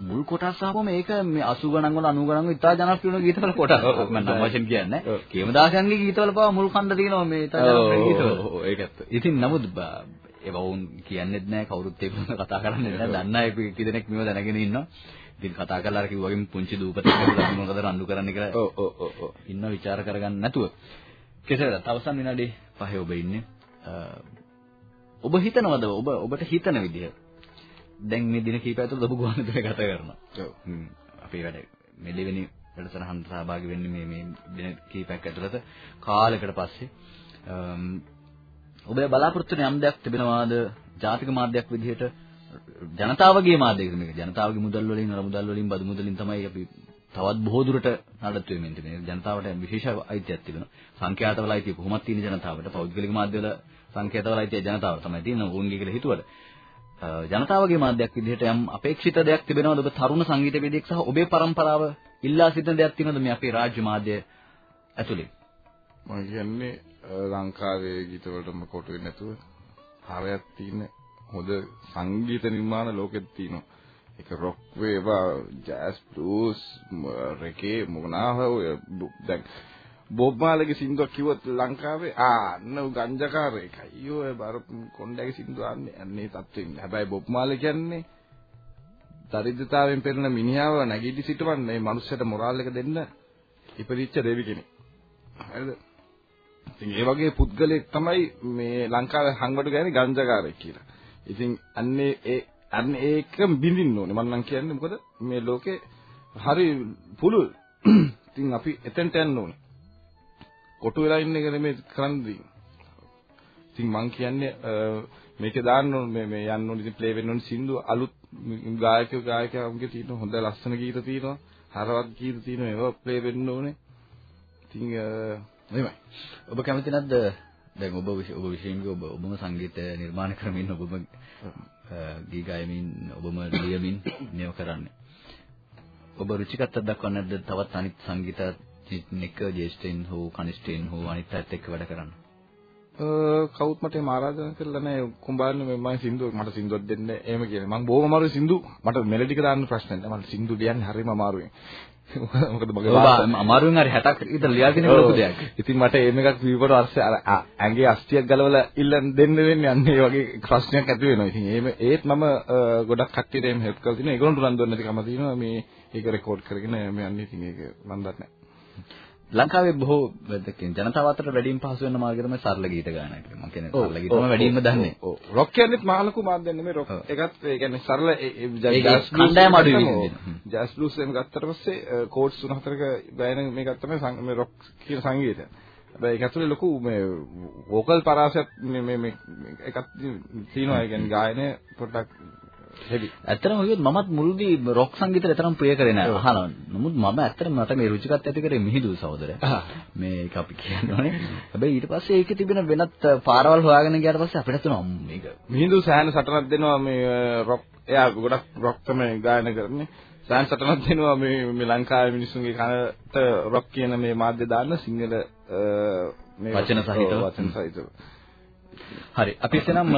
මුල් කොටස් ආවම ඒක මේ 80 ගණන් වල 90 ගණන් වල ඉතා ජනප්‍රිය වෙන ගීතවල කොටස්. මම නම් වශයෙන් කියන්නේ. කේමදාසයන්ගේ ගීතවල පවා මුල් ඛණ්ඩ තියෙනවා මේ ඉතා ජනප්‍රිය ගීතවල. ඔව් ඒකත්. ඉතින් නමුත් ඒව වුන් කියන්නේත් නැහැ කවුරුත් ඒක කතා කරන්නේ නැහැ. දන්න අය කීදෙනෙක් මේව දැනගෙන ඉන්නවා. ඉතින් කතා කරලා අර කිව්වා වගේ පුංචි දූපතක් කියලා මොකද රණ්ඩු කරන්න කියලා. ඔව් ඔව් ඔව්. ඉන්න විචාර කරගන්න නැතුව. කෙසේද? තවසන් විනාඩි 5 ඔබ ඉන්නේ. ඔබ හිතනවද ඔබ ඔබට හිතන විදිහ දැන් මේ දින කීපය ඇතුළත ඔබ ගුවන්විදුලි ගත කරනවා. ඔව්. අපේ වැඩ මේ දෙවෙනි වැඩසටහනට සහභාගී වෙන්නේ මේ මේ දින කීපයක් ඇතුළත කාලයකට පස්සේ ඔබ බලාපොරොත්තු වෙන යම් දෙයක් තිබෙනවාද ජාතික මාධ්‍යයක් විදිහට ජනතාවගේ මාධ්‍යයකට මේක ජනතාවගේ මුදල් වලින් අර මුදල් වලින් බදු මුදලින් තමයි අපි තවත් බොහෝ දුරට නඩත්තු වෙමින් තිබෙනවා. ජනතාවට විශේෂ අයිතියක් තිබෙනවා. සංඛ්‍යාතවල අයිතිය කොහොමද තියෙන ජනතාවට පෞද්ගලික මාධ්‍යවල සංකේතවල අයිතිය ජනතාව තමයි තියෙන ඕන්ගේ කියලා හිතුවට. ජනතාවගේ මාධ්‍යයක් විදිහට යම් අපේක්ෂිත දෙයක් තිබෙනවද? ඔබ තරුණ සංගීතවේදියෙක් සහ ඔබේ પરම්පරාව ඉල්ලා සිටින දෙයක් තියෙනවද මේ අපේ රාජ්‍ය මාධ්‍ය ඇතුලේ? මම කියන්නේ ලංකාවේ ගීතවලටම කොට වෙන්නේ නැතුව හරයක් තියෙන හොඳ සංගීත නිර්මාණ ලෝකෙත් තියෙනවා. ඒක රොක් වේවා ජෑස් බ්ලූස් රෙකේ මොනවා හෝ දැන් බොබ් මාලගේ සින්දුවක් කිව්වොත් ලංකාවේ ආ අන්න ගංජකාරයෙක්. අයියෝ ඒ බර කොණ්ඩෑගේ සින්දුව අන්නේ අන්නේ තත්ත්වෙ ඉන්නේ. හැබැයි බොබ් මාලේ කියන්නේ දරිද්‍රතාවයෙන් පෙළෙන මිනිහාව නැගිටි සිටවන්න මේ මනුස්සයට මොරාල් එක දෙන්න ඉපදිච්ච දෙවි කෙනෙක්. හරිද? ඉතින් ඒ වගේ පුද්ගලයෙක් තමයි මේ ලංකාවේ හංගවඩු ගෑනේ ගංජකාරයෙක් කියලා. ඉතින් අන්නේ ඒ අන්න ඒක බින්දින්න ඕනේ. මම නම් කියන්නේ මොකද මේ ලෝකේ හරි පුළුල්. ඉතින් අපි එතෙන්ට යන්න ඕනේ. කොටු වෙලා ඉන්න එක නෙමෙයි කරන්නේ. ඉතින් මං කියන්නේ මේකේ දාන්න ඕනේ මේ මේ යන්න ඕනේ ඉතින් ප්ලේ වෙන්න ඕනේ සින්දු අලුත් ගායකයෝ ගායකයන්ගේ තියෙන හොඳ ලස්සන ගීත තියෙනවා. හරවත් ගීත තියෙනවා ඒවා ප්ලේ වෙන්න ඕනේ. ඉතින් එහෙමයි. ඔබ කැමති නැද්ද දැන් ඔබ ඔබ විශේෂයෙන්ම ඔබ ඔබම සංගීත නිර්මාණ කරමින් ඔබම ගී ගයමින් ඔබම ලියමින් මේව කරන්නේ. ඔබ රුචිකත්වයක් දක්වන්නේ නැද්ද තවත් අනිත් සංගීත නික ජේෂ්ඨයින් හෝ කනිෂ්ඨයින් හෝ අනිත් අයත් එක්ක වැඩ කරන්න. කවුත් මට එහෙම ආරාධනා කරලා නැහැ. කුඹාරනේ මම සින්දු මට සින්දුවක් දෙන්න. එහෙම කියන්නේ මම බොහොම අමාරුයි සින්දු. මට මෙලඩික දාන්න ප්‍රශ්න නැහැ. මට සින්දු ලියන්නේ හරිම අමාරුයි. මොකද මගේ අමාරුවෙන් හරි 60ක් විතර ලියාගෙන ලොකු දෙයක්. ඉතින් මට එහෙම එකක් වීවට පස්සේ අර ඇඟේ අස්තියක් ගලවලා ඉල්ලන් දෙන්න වෙන්නේ අන්න ඒ වගේ ප්‍රශ්නයක් ඇති වෙනවා. ඉතින් එහෙම ඒත් මම ගොඩක් කට්ටියට එහෙම හෙල්ප් කරලා තිනවා. ඒගොල්ලන්ට උනන්දු කම තියෙනවා. මේ ඒක රෙකෝඩ් කරගෙන මේ යන්නේ ඉතින් ඒක මම දන්නේ ලංකාවේ බොහෝ වැදකින් ජනතාව අතර වැඩිම පහසු වෙන මාර්ගය තමයි සරල ගීත ගායනා කියලා. මම කියන්නේ සරල ගීත තමයි වැඩිම දන්නේ. ඔව් රොක් කියන්නේත් මාළකු මාධ්‍යයෙන් නෙමෙයි රොක් එකත් ඒ කියන්නේ සරල ජැස් කණ්ඩායම අඩුයි විදිහට. ජැස් බ්ලූස් එහෙම ගත්තට පස්සේ කෝඩ්ස් තුන හතරක ගායන මේක තමයි මේ රොක් කියන සංගීතය. හැබැයි ඒක ඇතුලේ ලොකු මේ වෝකල් පරාසයක් මේ මේ මේ එකක් තියෙනවා. ඒ කියන්නේ ගායනය පොඩ්ඩක් හෙවි. ඇත්තටම කිව්වොත් මමත් මුලදී රොක් සංගීතය තරම් ප්‍රිය කරේ නෑ අහනවා. නමුත් මම ඇත්තටම මට මේ රුචිකත් ඇති කරේ මිහිඳු සහෝදරයා. මේක අපි කියනවනේ. හැබැයි ඊට පස්සේ ඒකේ තිබෙන වෙනත් පාරවල් හොයාගෙන ගියාට පස්සේ අපිට තුනවා මේක. මිහිඳු සෑහන සටනක් දෙනවා මේ රොක් එයා ගොඩක් රොක් තමයි ගායන කරන්නේ. සෑහන සටනක් දෙනවා මේ මේ ලංකාවේ මිනිස්සුන්ගේ කනට රොක් කියන මේ මාධ්‍ය දාන්න සිංහල මේ වචන සහිතව වචන සහිතව. හරි අපි එතනම්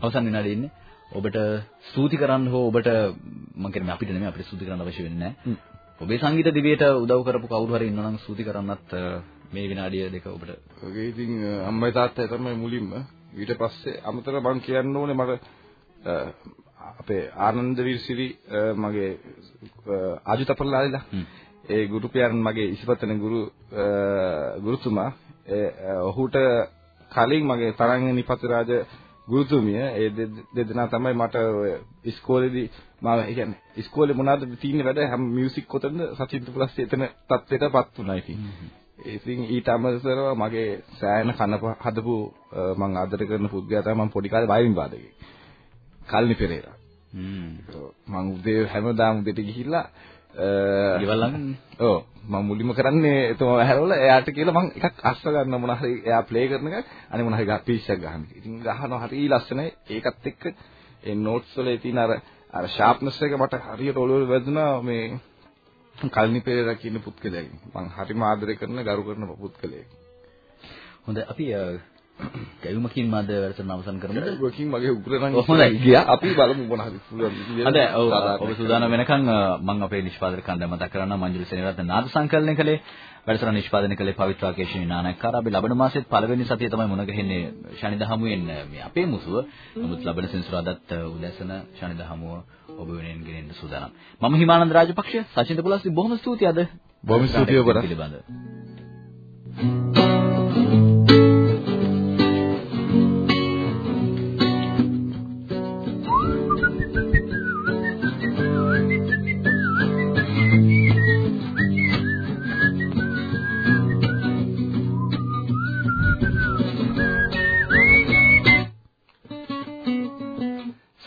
අවසන් විනාඩියේ ඉන්නේ. ඔබට ස්තුති කරන්න හෝ ඔබට මම කියන්නේ අපිට නෙමෙයි අපිට ස්තුති කරන්න අවශ්‍ය වෙන්නේ නැහැ. ඔබේ සංගීත දිවියට උදව් කරපු කවුරු හරි ඉන්නවා නම් ස්තුති කරන්නත් මේ විනාඩිය දෙක ඔබට. ඔගේ ඉතින් අම්මයි තාත්තයි තමයි මුලින්ම ඊට පස්සේ අමතර මම කියන්න ඕනේ මට අපේ ආනන්ද වීරසිරි මගේ ආජුතපල්ලාලිලා ඒ ගුරු පියාණන් මගේ ඉසිපතන ගුරු ගුරුතුමා ඔහුට කලින් මගේ තරංග නිපතිරාජ ගුරුතුමිය ඒ දෙදෙනා තමයි මට ඉස්කෝලේදී මම කියන්නේ ඉස්කෝලේ මොනවද තියෙන වැඩ හැම මියුසික් කොතනද සචින්ත ප්ලස් එතන තත්ත්වයටපත් වුණා ඉතින්. ඉතින් ඊට අමතරව මගේ සෑයන කන හදපු මම ආදර කරන පුද්ගලයා තමයි මම පොඩි කාලේ වයලින් වාදකයෙක්. කල්නි පෙරේරා. මම උදේ හැමදාම උදේට ගිහිල්ලා ගෙවල් ළඟ ඔව් මම මුලින්ම කරන්නේ එතම හැරවල එයාට කියලා මම එකක් අස්ස ගන්න මොන හරි එයා ප්ලේ කරන එක අනේ මොන හරි පීස්සක් ගහන්න. ඉතින් ගහනවා හරි ලස්සනයි. ඒකත් එක්ක ඒ නෝට්ස් වල තියෙන අර අර ෂාප්නස් එක මට හරියට ඔළුවේ වැදුනා මේ කල්නි පෙරේරා කියන පුත්කලෙක්. මම හරිම ආදරය කරන ගරු කරන පුත්කලෙක්. හොඳයි අපි ගැයුමකින් මද වැඩසටහන අවසන් කරමුද? ගැයුමකින් මගේ උග්‍ර නම් හොඳයි ගියා. අපි බලමු මොන හරි පුළුවන්. හොඳයි ඔව් ඔබ සූදානම් වෙනකන් මම අපේ නිෂ්පාදක කණ්ඩායම මතක් කරනවා මංජුල සෙනරත්න නාද සංකලනය කළේ වැඩසටහන නිෂ්පාදනය කළේ පවිත්‍රා කේෂිනී නානක්කාර. අපි ලබන මාසෙත් පළවෙනි සතිය තමයි මුණ ගැහෙන්නේ ශනිද හමුවෙන් මේ අපේ මුසුව. නමුත් ලබන සෙන්සුරාදත් උදැසන ශනිද හමුව ඔබ වෙනුවෙන් ගෙනෙන්න සූදානම්. මම හිමානන්ද රාජපක්ෂ සචින්ත පුලස්ති බොහොම ස්තුතියි අද. බොහොම ස්තුතියි ඔබට. පිළිබඳ.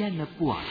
එෂියන් පුවන්